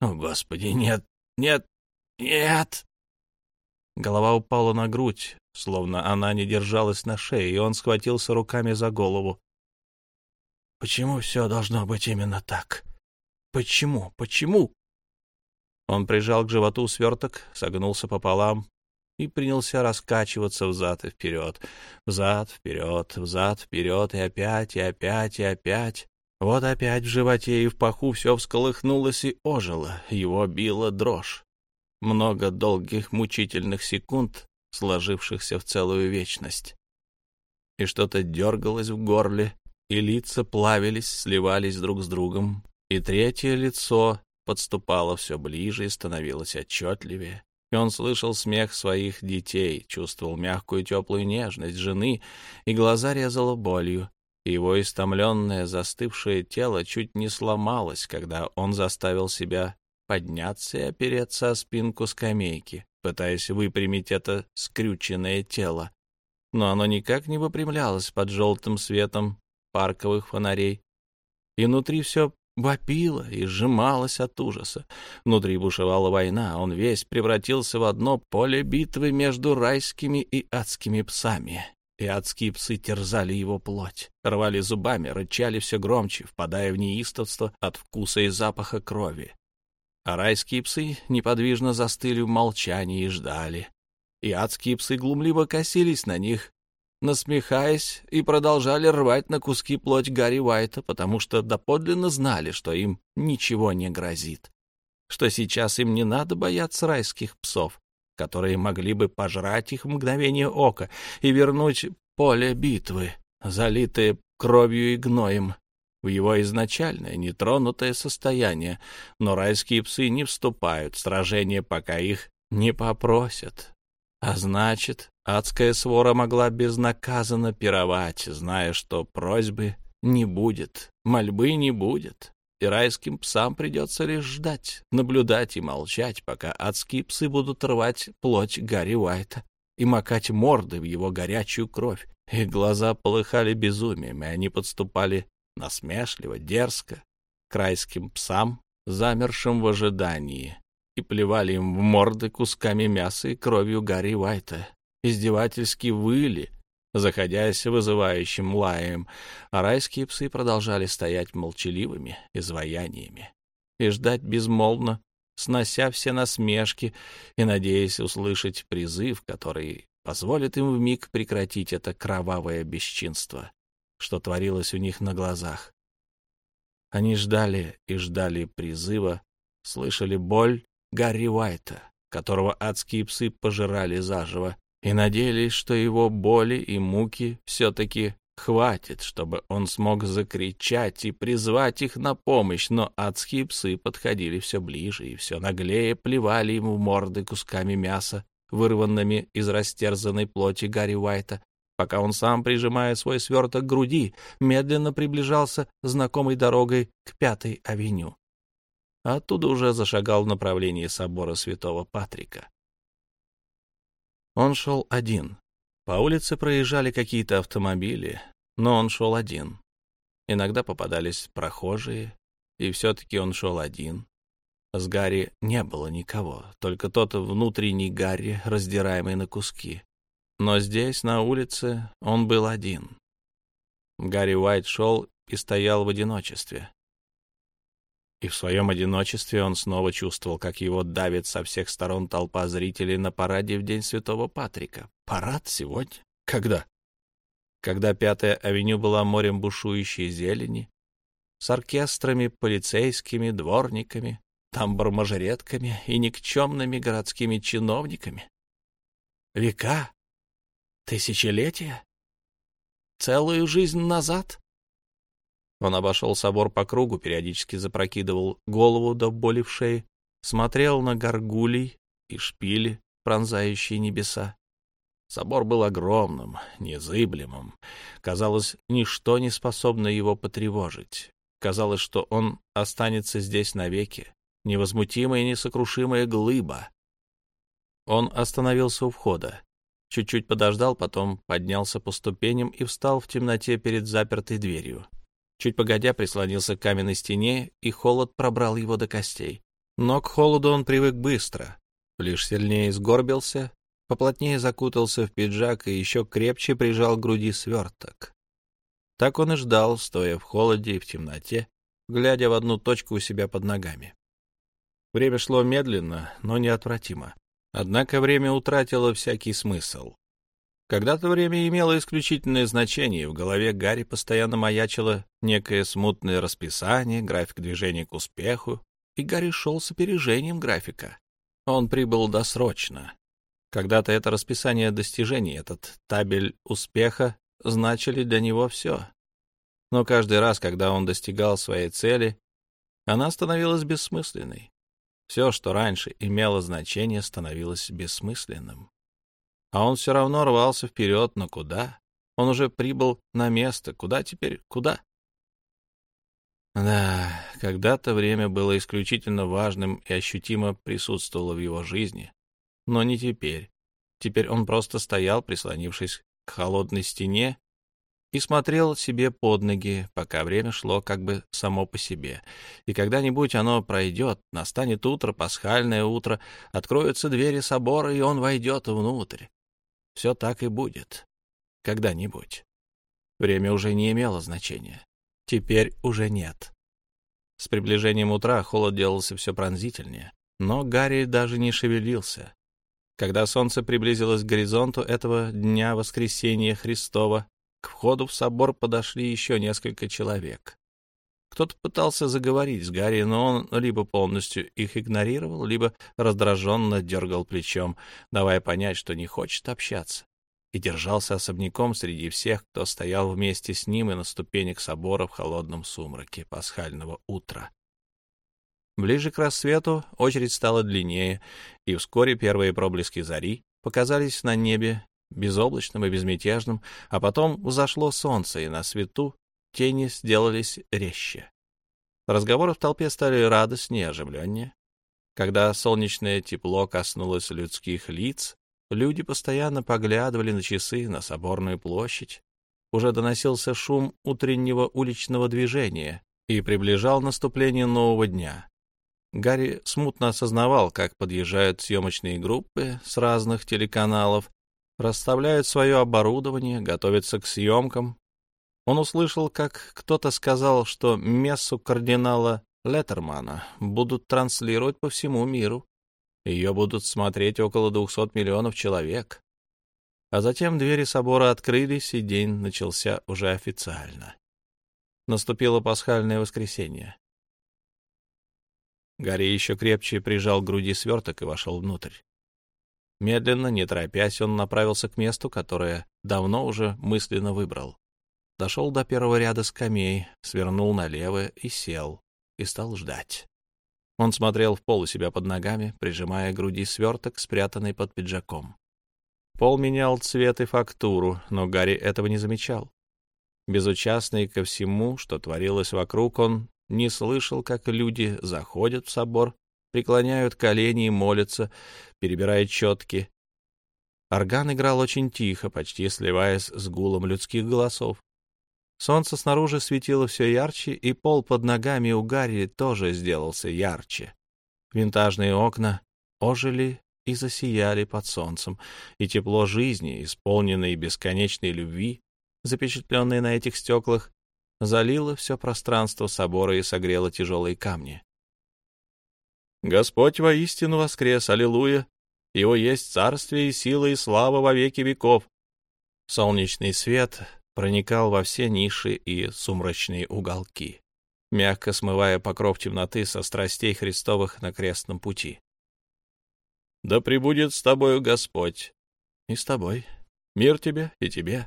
О, Господи, нет, нет, нет! Голова упала на грудь, словно она не держалась на шее, и он схватился руками за голову. Почему все должно быть именно так? Почему? Почему? Он прижал к животу сверток, согнулся пополам и принялся раскачиваться взад и вперед, взад, вперед, взад, вперед, и опять, и опять, и опять. Вот опять в животе и в паху все всколыхнулось и ожило, его била дрожь много долгих мучительных секунд, сложившихся в целую вечность. И что-то дергалось в горле, и лица плавились, сливались друг с другом, и третье лицо подступало все ближе и становилось отчетливее. И он слышал смех своих детей, чувствовал мягкую теплую нежность жены, и глаза резало болью, и его истомленное застывшее тело чуть не сломалось, когда он заставил себя подняться и опереться о спинку скамейки, пытаясь выпрямить это скрюченное тело. Но оно никак не выпрямлялось под желтым светом парковых фонарей. И внутри все вопило и сжималось от ужаса. Внутри бушевала война, он весь превратился в одно поле битвы между райскими и адскими псами. И адские псы терзали его плоть, рвали зубами, рычали все громче, впадая в неистовство от вкуса и запаха крови. А райские псы неподвижно застыли в молчании и ждали. И адские псы глумливо косились на них, насмехаясь, и продолжали рвать на куски плоть Гарри Уайта, потому что доподлинно знали, что им ничего не грозит, что сейчас им не надо бояться райских псов, которые могли бы пожрать их в мгновение ока и вернуть поле битвы, залитое кровью и гноем, в его изначальное, нетронутое состояние, но райские псы не вступают в сражение, пока их не попросят. А значит, адская свора могла безнаказанно пировать, зная, что просьбы не будет, мольбы не будет, и райским псам придется лишь ждать, наблюдать и молчать, пока адские псы будут рвать плоть Гарри Уайта и макать морды в его горячую кровь. Их глаза полыхали безумием, и они подступали насмешливо, дерзко, к райским псам, замершим в ожидании, и плевали им в морды кусками мяса и кровью Гарри Уайта, издевательски выли, заходясь вызывающим лаем, а райские псы продолжали стоять молчаливыми изваяниями и ждать безмолвно, снося все насмешки и надеясь услышать призыв, который позволит им вмиг прекратить это кровавое бесчинство что творилось у них на глазах. Они ждали и ждали призыва, слышали боль Гарри Уайта, которого адские псы пожирали заживо, и надеялись, что его боли и муки все-таки Хватит, чтобы он смог закричать и призвать их на помощь, но адские псы подходили все ближе и все наглее плевали ему в морды кусками мяса, вырванными из растерзанной плоти Гарри Уайта, пока он сам, прижимая свой сверток к груди, медленно приближался знакомой дорогой к Пятой авеню. Оттуда уже зашагал в направлении собора святого Патрика. Он шел один. По улице проезжали какие-то автомобили, но он шел один. Иногда попадались прохожие, и все-таки он шел один. С Гарри не было никого, только тот внутренний Гарри, раздираемый на куски. Но здесь, на улице, он был один. Гарри Уайт шел и стоял в одиночестве. И в своем одиночестве он снова чувствовал, как его давит со всех сторон толпа зрителей на параде в День Святого Патрика. Парад сегодня? Когда? Когда Пятая авеню была морем бушующей зелени, с оркестрами, полицейскими, дворниками, тамбур-мажоретками и никчемными городскими чиновниками. Века? Тысячелетия? Целую жизнь назад? Он обошел собор по кругу, периодически запрокидывал голову до боли в шее, смотрел на горгулей и шпили, пронзающие небеса. Собор был огромным, незыблемым. Казалось, ничто не способно его потревожить. Казалось, что он останется здесь навеки, невозмутимая и несокрушимая глыба. Он остановился у входа. Чуть-чуть подождал, потом поднялся по ступеням и встал в темноте перед запертой дверью. Чуть погодя прислонился к каменной стене, и холод пробрал его до костей. Но к холоду он привык быстро, лишь сильнее сгорбился, поплотнее закутался в пиджак и еще крепче прижал к груди сверток. Так он и ждал, стоя в холоде и в темноте, глядя в одну точку у себя под ногами. Время шло медленно, но неотвратимо. Однако время утратило всякий смысл. Когда-то время имело исключительное значение, в голове Гарри постоянно маячило некое смутное расписание, график движения к успеху, и Гарри шел с опережением графика. Он прибыл досрочно. Когда-то это расписание достижений, этот табель успеха значили для него все. Но каждый раз, когда он достигал своей цели, она становилась бессмысленной. Все, что раньше имело значение, становилось бессмысленным. А он все равно рвался вперед, но куда? Он уже прибыл на место. Куда теперь? Куда? Да, когда-то время было исключительно важным и ощутимо присутствовало в его жизни. Но не теперь. Теперь он просто стоял, прислонившись к холодной стене и смотрел себе под ноги, пока время шло как бы само по себе. И когда-нибудь оно пройдет, настанет утро, пасхальное утро, откроются двери собора, и он войдет внутрь. Все так и будет. Когда-нибудь. Время уже не имело значения. Теперь уже нет. С приближением утра холод делался все пронзительнее, но Гарри даже не шевелился. Когда солнце приблизилось к горизонту этого дня воскресения Христова, к входу в собор подошли еще несколько человек. Кто-то пытался заговорить с Гарри, но он либо полностью их игнорировал, либо раздраженно дергал плечом, давая понять, что не хочет общаться, и держался особняком среди всех, кто стоял вместе с ним и на ступенях собора в холодном сумраке пасхального утра. Ближе к рассвету очередь стала длиннее, и вскоре первые проблески зари показались на небе безоблачным и безмятежным, а потом взошло солнце, и на свету тени сделались резче. Разговоры в толпе стали радостнее, оживленнее. Когда солнечное тепло коснулось людских лиц, люди постоянно поглядывали на часы, на соборную площадь. Уже доносился шум утреннего уличного движения и приближал наступление нового дня. Гарри смутно осознавал, как подъезжают съемочные группы с разных телеканалов, расставляют свое оборудование, готовятся к съемкам. Он услышал, как кто-то сказал, что мессу кардинала Леттермана будут транслировать по всему миру. Ее будут смотреть около 200 миллионов человек. А затем двери собора открылись, и день начался уже официально. Наступило пасхальное воскресенье. Гарри еще крепче прижал к груди сверток и вошел внутрь. Медленно, не торопясь, он направился к месту, которое давно уже мысленно выбрал. дошел до первого ряда скамей, свернул налево и сел, и стал ждать. Он смотрел в пол у себя под ногами, прижимая к груди сверток, спрятанный под пиджаком. Пол менял цвет и фактуру, но Гарри этого не замечал. Безучастный ко всему, что творилось вокруг, он не слышал, как люди заходят в собор, преклоняют колени и молятся, перебирая четки. Орган играл очень тихо, почти сливаясь с гулом людских голосов. Солнце снаружи светило все ярче, и пол под ногами у Гарри тоже сделался ярче. Винтажные окна ожили и засияли под солнцем, и тепло жизни, исполненной бесконечной любви, запечатленной на этих стеклах, залило все пространство собора и согрело тяжелые камни. «Господь воистину воскрес! Аллилуйя! Его есть царствие и сила и слава во веки веков!» Солнечный свет проникал во все ниши и сумрачные уголки, мягко смывая покров темноты со страстей Христовых на крестном пути. «Да пребудет с тобою Господь!» «И с тобой. Мир тебе и тебе!»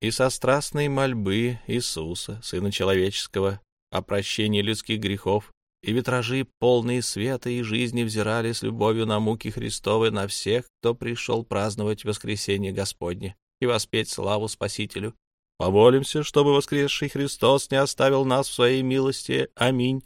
И со страстной мольбы Иисуса, Сына Человеческого, о прощении людских грехов, и витражи, полные света и жизни, взирали с любовью на муки Христовы на всех, кто пришел праздновать воскресение Господне и воспеть славу Спасителю. Помолимся, чтобы воскресший Христос не оставил нас в своей милости. Аминь.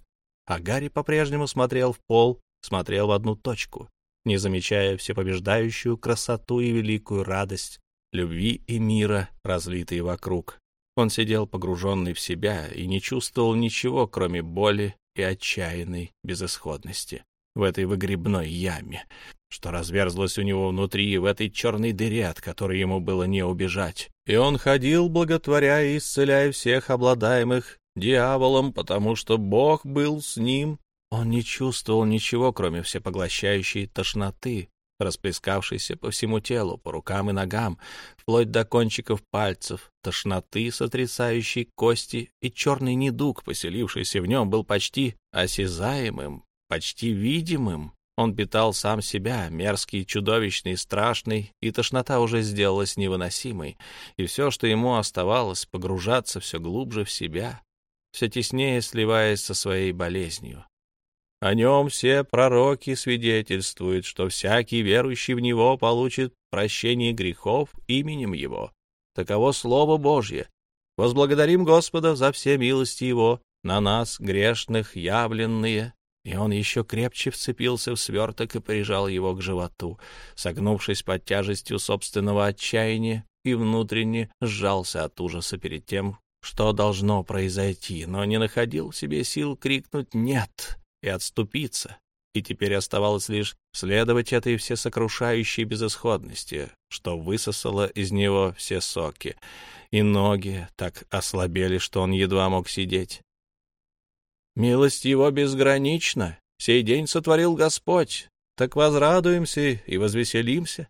А Гарри по-прежнему смотрел в пол, смотрел в одну точку, не замечая всепобеждающую красоту и великую радость любви и мира, разлитые вокруг. Он сидел погруженный в себя и не чувствовал ничего, кроме боли и отчаянной безысходности в этой выгребной яме, что разверзлось у него внутри, в этой черной дыре, от которой ему было не убежать. И он ходил, благотворя и исцеляя всех обладаемых дьяволом, потому что Бог был с ним. Он не чувствовал ничего, кроме всепоглощающей тошноты, расплескавшейся по всему телу, по рукам и ногам, вплоть до кончиков пальцев, тошноты, сотрясающей кости, и черный недуг, поселившийся в нем, был почти осязаемым, почти видимым. Он питал сам себя, мерзкий, чудовищный, страшный, и тошнота уже сделалась невыносимой, и все, что ему оставалось, погружаться все глубже в себя, все теснее сливаясь со своей болезнью. О нем все пророки свидетельствуют, что всякий верующий в него получит прощение грехов именем его. Таково Слово Божье. Возблагодарим Господа за все милости Его, на нас, грешных, явленные, и он еще крепче вцепился в сверток и прижал его к животу, согнувшись под тяжестью собственного отчаяния и внутренне сжался от ужаса перед тем, что должно произойти, но не находил в себе сил крикнуть «нет» и отступиться. И теперь оставалось лишь следовать этой всесокрушающей безысходности, что высосало из него все соки, и ноги так ослабели, что он едва мог сидеть. Милость его безгранична. Сей день сотворил Господь. Так возрадуемся и возвеселимся.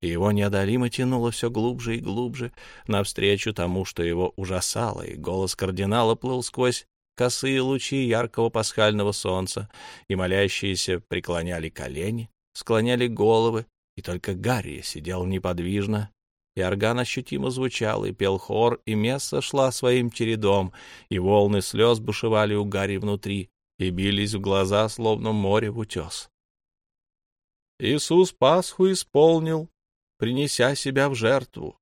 И его неодолимо тянуло все глубже и глубже навстречу тому, что его ужасало, и голос кардинала плыл сквозь косые лучи яркого пасхального солнца, и молящиеся преклоняли колени, склоняли головы, и только Гарри сидел неподвижно и орган ощутимо звучал, и пел хор, и месса шла своим чередом, и волны слез бушевали у Гарри внутри и бились в глаза, словно море в утес. Иисус Пасху исполнил, принеся себя в жертву.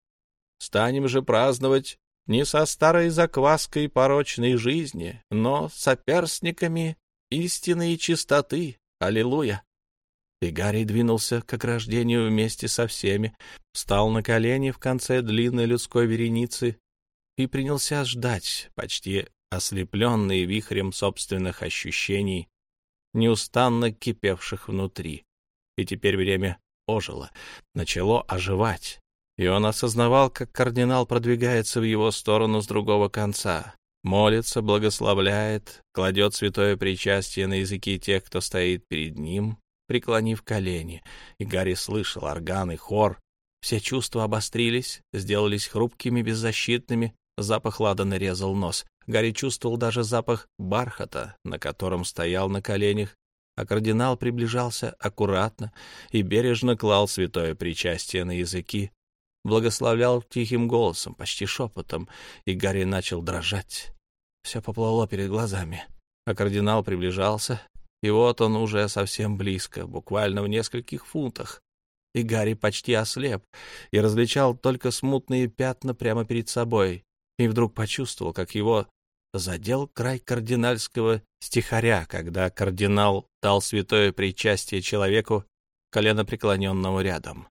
Станем же праздновать не со старой закваской порочной жизни, но соперстниками истины и чистоты. Аллилуйя! И двинулся к ограждению вместе со всеми, встал на колени в конце длинной людской вереницы и принялся ждать, почти ослепленный вихрем собственных ощущений, неустанно кипевших внутри. И теперь время ожило, начало оживать, и он осознавал, как кардинал продвигается в его сторону с другого конца, молится, благословляет, кладет святое причастие на языки тех, кто стоит перед ним, преклонив колени, и Гарри слышал орган и хор. Все чувства обострились, сделались хрупкими, беззащитными, запах ладана резал нос. Гарри чувствовал даже запах бархата, на котором стоял на коленях, а кардинал приближался аккуратно и бережно клал святое причастие на языки, благословлял тихим голосом, почти шепотом, и Гарри начал дрожать. Все поплыло перед глазами, а кардинал приближался, и вот он уже совсем близко, буквально в нескольких фунтах. И Гарри почти ослеп и различал только смутные пятна прямо перед собой, и вдруг почувствовал, как его задел край кардинальского стихаря, когда кардинал дал святое причастие человеку, коленопреклоненному рядом.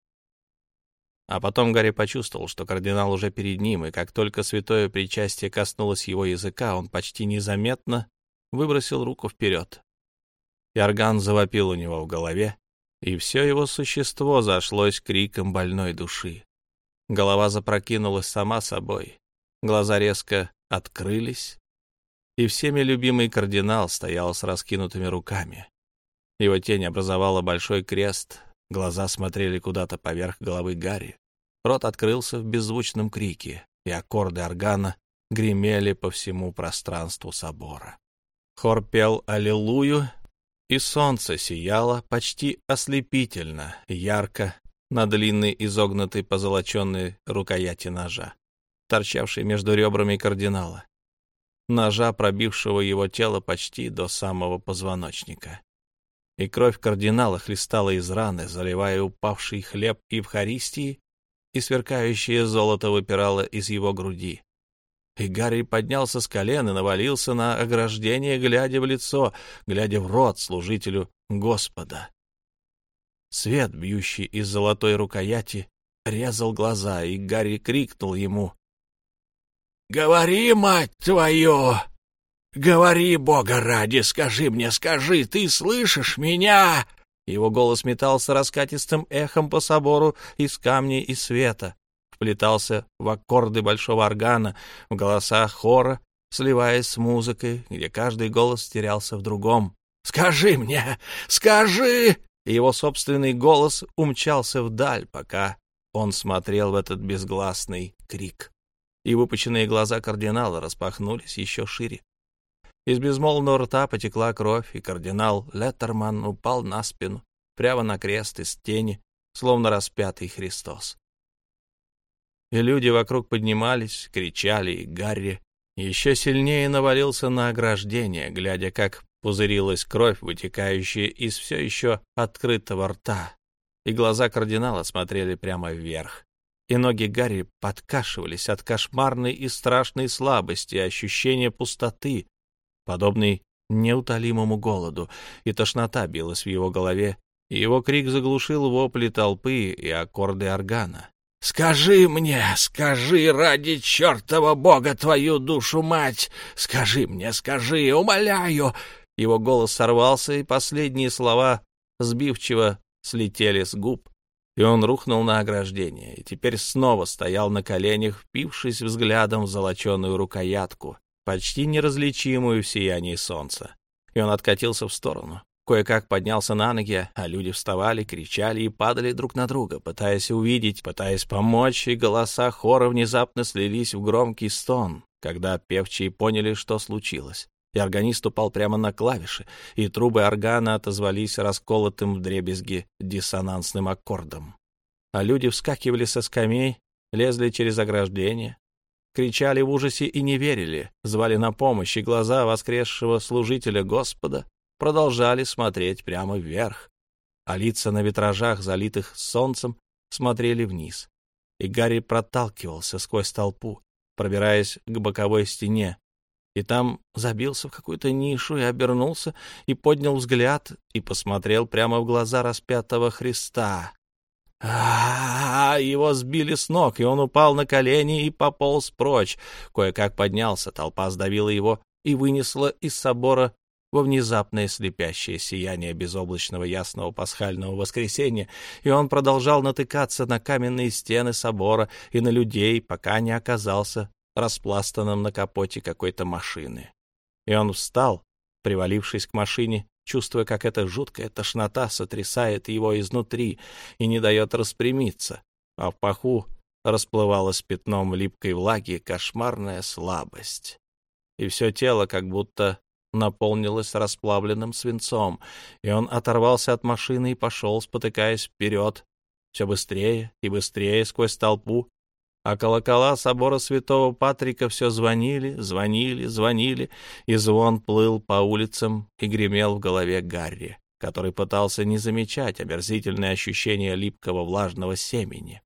А потом Гарри почувствовал, что кардинал уже перед ним, и как только святое причастие коснулось его языка, он почти незаметно выбросил руку вперед. И орган завопил у него в голове, и все его существо зашлось криком больной души. Голова запрокинулась сама собой, глаза резко открылись, и всеми любимый кардинал стоял с раскинутыми руками. Его тень образовала большой крест, глаза смотрели куда-то поверх головы Гарри. Рот открылся в беззвучном крике, и аккорды органа гремели по всему пространству собора. Хор пел «Аллилуйю», и солнце сияло почти ослепительно, ярко на длинной изогнутой позолоченной рукояти ножа, торчавшей между ребрами кардинала, ножа, пробившего его тело почти до самого позвоночника. И кровь кардинала хлестала из раны, заливая упавший хлеб Евхаристии и сверкающее золото выпирало из его груди. И Гарри поднялся с колен и навалился на ограждение, глядя в лицо, глядя в рот служителю Господа. Свет, бьющий из золотой рукояти, резал глаза, и Гарри крикнул ему. — Говори, мать твою! Говори, Бога ради, скажи мне, скажи, ты слышишь меня? Его голос метался раскатистым эхом по собору из камней и света, вплетался в аккорды большого органа, в голоса хора, сливаясь с музыкой, где каждый голос терялся в другом. «Скажи мне! Скажи!» И его собственный голос умчался вдаль, пока он смотрел в этот безгласный крик. И выпученные глаза кардинала распахнулись еще шире. Из безмолвного рта потекла кровь, и кардинал Леттерман упал на спину, прямо на крест из тени, словно распятый Христос. И люди вокруг поднимались, кричали, и Гарри еще сильнее навалился на ограждение, глядя, как пузырилась кровь, вытекающая из все еще открытого рта, и глаза кардинала смотрели прямо вверх, и ноги Гарри подкашивались от кошмарной и страшной слабости ощущения пустоты, подобный неутолимому голоду, и тошнота билась в его голове, и его крик заглушил вопли толпы и аккорды органа. «Скажи мне, скажи ради чертова бога твою душу, мать! Скажи мне, скажи, умоляю!» Его голос сорвался, и последние слова сбивчиво слетели с губ, и он рухнул на ограждение, и теперь снова стоял на коленях, впившись взглядом в золоченую рукоятку, почти неразличимую в сиянии солнца. И он откатился в сторону. Кое-как поднялся на ноги, а люди вставали, кричали и падали друг на друга, пытаясь увидеть, пытаясь помочь, и голоса хора внезапно слились в громкий стон, когда певчие поняли, что случилось. И органист упал прямо на клавиши, и трубы органа отозвались расколотым вдребезги диссонансным аккордом. А люди вскакивали со скамей, лезли через ограждение, кричали в ужасе и не верили, звали на помощь, и глаза воскресшего служителя Господа продолжали смотреть прямо вверх, а лица на витражах, залитых солнцем, смотрели вниз. И Гарри проталкивался сквозь толпу, пробираясь к боковой стене, и там забился в какую-то нишу и обернулся, и поднял взгляд, и посмотрел прямо в глаза распятого Христа, а, -а, а Его сбили с ног, и он упал на колени и пополз прочь. Кое-как поднялся, толпа сдавила его и вынесла из собора во внезапное слепящее сияние безоблачного ясного пасхального воскресенья, и он продолжал натыкаться на каменные стены собора и на людей, пока не оказался распластанным на капоте какой-то машины. И он встал, привалившись к машине, чувствуя, как эта жуткая тошнота сотрясает его изнутри и не дает распрямиться, а в паху расплывалась пятном липкой влаги кошмарная слабость. И все тело как будто наполнилось расплавленным свинцом, и он оторвался от машины и пошел, спотыкаясь вперед, все быстрее и быстрее сквозь толпу, а колокола собора святого Патрика все звонили, звонили, звонили, и звон плыл по улицам и гремел в голове Гарри, который пытался не замечать омерзительное ощущение липкого влажного семени.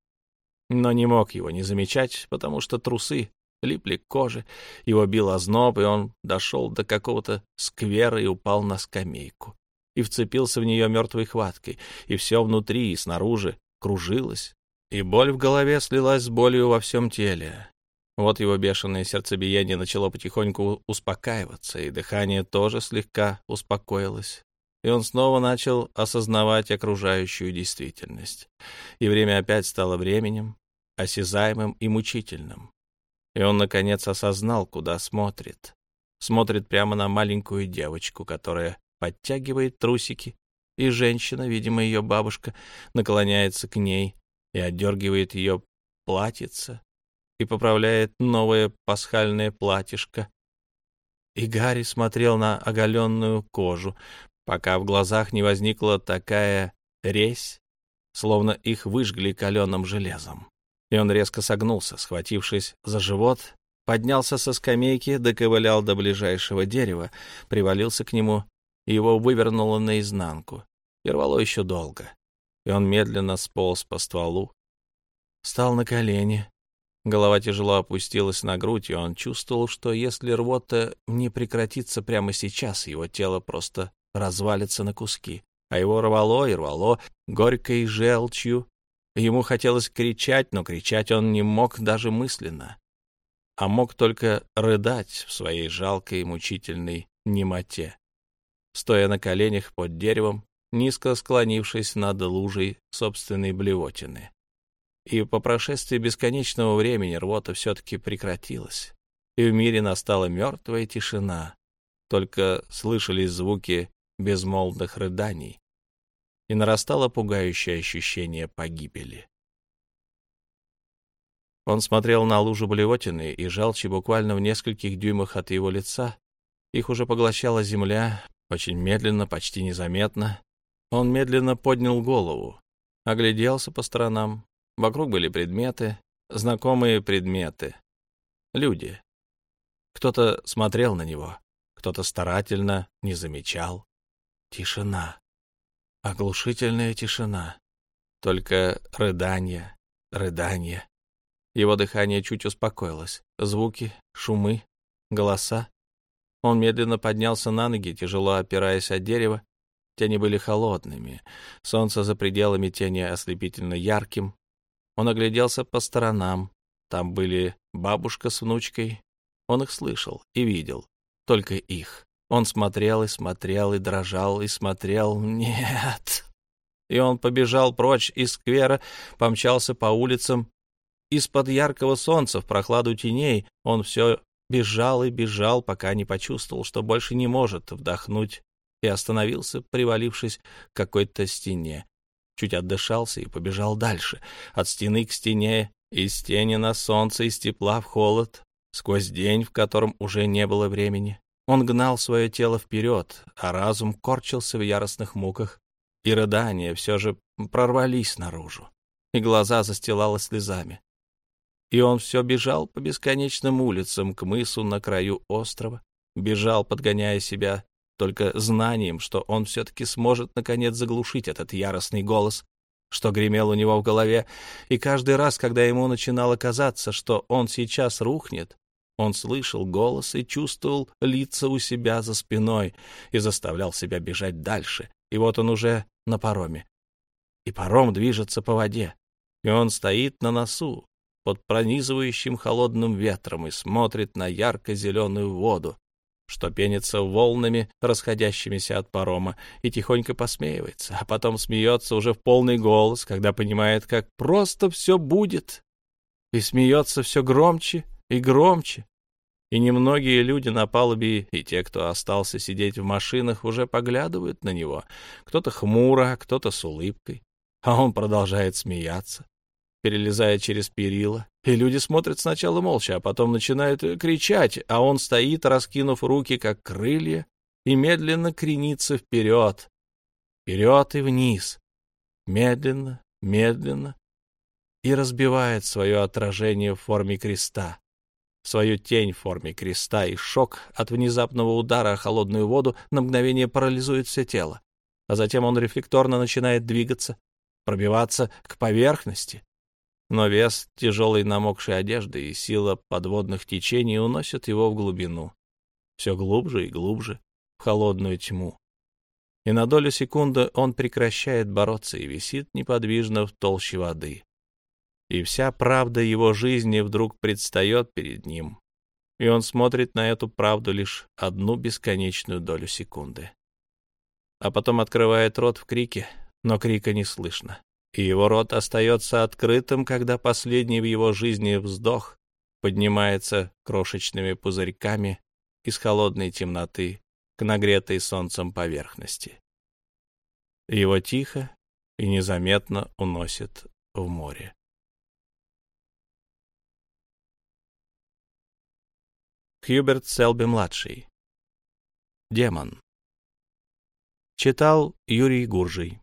Но не мог его не замечать, потому что трусы липли к коже, его бил озноб, и он дошел до какого-то сквера и упал на скамейку. И вцепился в нее мертвой хваткой, и все внутри и снаружи кружилось, и боль в голове слилась с болью во всем теле. Вот его бешеное сердцебиение начало потихоньку успокаиваться, и дыхание тоже слегка успокоилось. И он снова начал осознавать окружающую действительность. И время опять стало временем, осязаемым и мучительным. И он, наконец, осознал, куда смотрит. Смотрит прямо на маленькую девочку, которая подтягивает трусики, и женщина, видимо, ее бабушка, наклоняется к ней, и отдергивает ее платьице и поправляет новое пасхальное платьишко. И Гарри смотрел на оголенную кожу, пока в глазах не возникла такая резь, словно их выжгли каленым железом. И он резко согнулся, схватившись за живот, поднялся со скамейки, доковылял до ближайшего дерева, привалился к нему, и его вывернуло наизнанку, и рвало еще долго и он медленно сполз по стволу. Стал на колени. Голова тяжело опустилась на грудь, и он чувствовал, что если рвота не прекратится прямо сейчас, его тело просто развалится на куски. А его рвало и рвало горькой желчью. Ему хотелось кричать, но кричать он не мог даже мысленно, а мог только рыдать в своей жалкой и мучительной немоте. Стоя на коленях под деревом, низко склонившись над лужей собственной блевотины. И по прошествии бесконечного времени рвота все-таки прекратилась, и в мире настала мертвая тишина, только слышались звуки безмолвных рыданий, и нарастало пугающее ощущение погибели. Он смотрел на лужу блевотины, и желчи буквально в нескольких дюймах от его лица. Их уже поглощала земля, очень медленно, почти незаметно, он медленно поднял голову, огляделся по сторонам. Вокруг были предметы, знакомые предметы. Люди. Кто-то смотрел на него, кто-то старательно не замечал. Тишина. Оглушительная тишина. Только рыдание, рыдание. Его дыхание чуть успокоилось. Звуки, шумы, голоса. Он медленно поднялся на ноги, тяжело опираясь от дерева, Тени были холодными, солнце за пределами тени ослепительно ярким. Он огляделся по сторонам. Там были бабушка с внучкой. Он их слышал и видел, только их. Он смотрел и смотрел и дрожал и смотрел. Нет. И он побежал прочь из сквера, помчался по улицам. Из-под яркого солнца в прохладу теней он все бежал и бежал, пока не почувствовал, что больше не может вдохнуть и остановился, привалившись к какой-то стене. Чуть отдышался и побежал дальше, от стены к стене, из тени на солнце, из тепла в холод, сквозь день, в котором уже не было времени. Он гнал свое тело вперед, а разум корчился в яростных муках, и рыдания все же прорвались наружу, и глаза застилало слезами. И он все бежал по бесконечным улицам к мысу на краю острова, бежал, подгоняя себя только знанием, что он все-таки сможет наконец заглушить этот яростный голос, что гремел у него в голове, и каждый раз, когда ему начинало казаться, что он сейчас рухнет, он слышал голос и чувствовал лица у себя за спиной и заставлял себя бежать дальше. И вот он уже на пароме. И паром движется по воде. И он стоит на носу под пронизывающим холодным ветром и смотрит на ярко-зеленую воду, что пенится волнами, расходящимися от парома, и тихонько посмеивается, а потом смеется уже в полный голос, когда понимает, как просто все будет, и смеется все громче и громче. И немногие люди на палубе и те, кто остался сидеть в машинах, уже поглядывают на него. Кто-то хмуро, кто-то с улыбкой. А он продолжает смеяться перелезая через перила, и люди смотрят сначала молча, а потом начинают кричать, а он стоит, раскинув руки, как крылья, и медленно кренится вперед, вперед и вниз, медленно, медленно. И разбивает свое отражение в форме креста, свою тень в форме креста, и шок от внезапного удара о холодную воду на мгновение парализует все тело, а затем он рефлекторно начинает двигаться, пробиваться к поверхности. Но вес тяжелой намокшей одежды и сила подводных течений уносят его в глубину, все глубже и глубже, в холодную тьму. И на долю секунды он прекращает бороться и висит неподвижно в толще воды. И вся правда его жизни вдруг предстает перед ним, и он смотрит на эту правду лишь одну бесконечную долю секунды. А потом открывает рот в крике, но крика не слышно, и его рот остается открытым, когда последний в его жизни вздох поднимается крошечными пузырьками из холодной темноты к нагретой солнцем поверхности. Его тихо и незаметно уносит в море. Хьюберт Селби-младший. Демон. Читал Юрий Гуржий.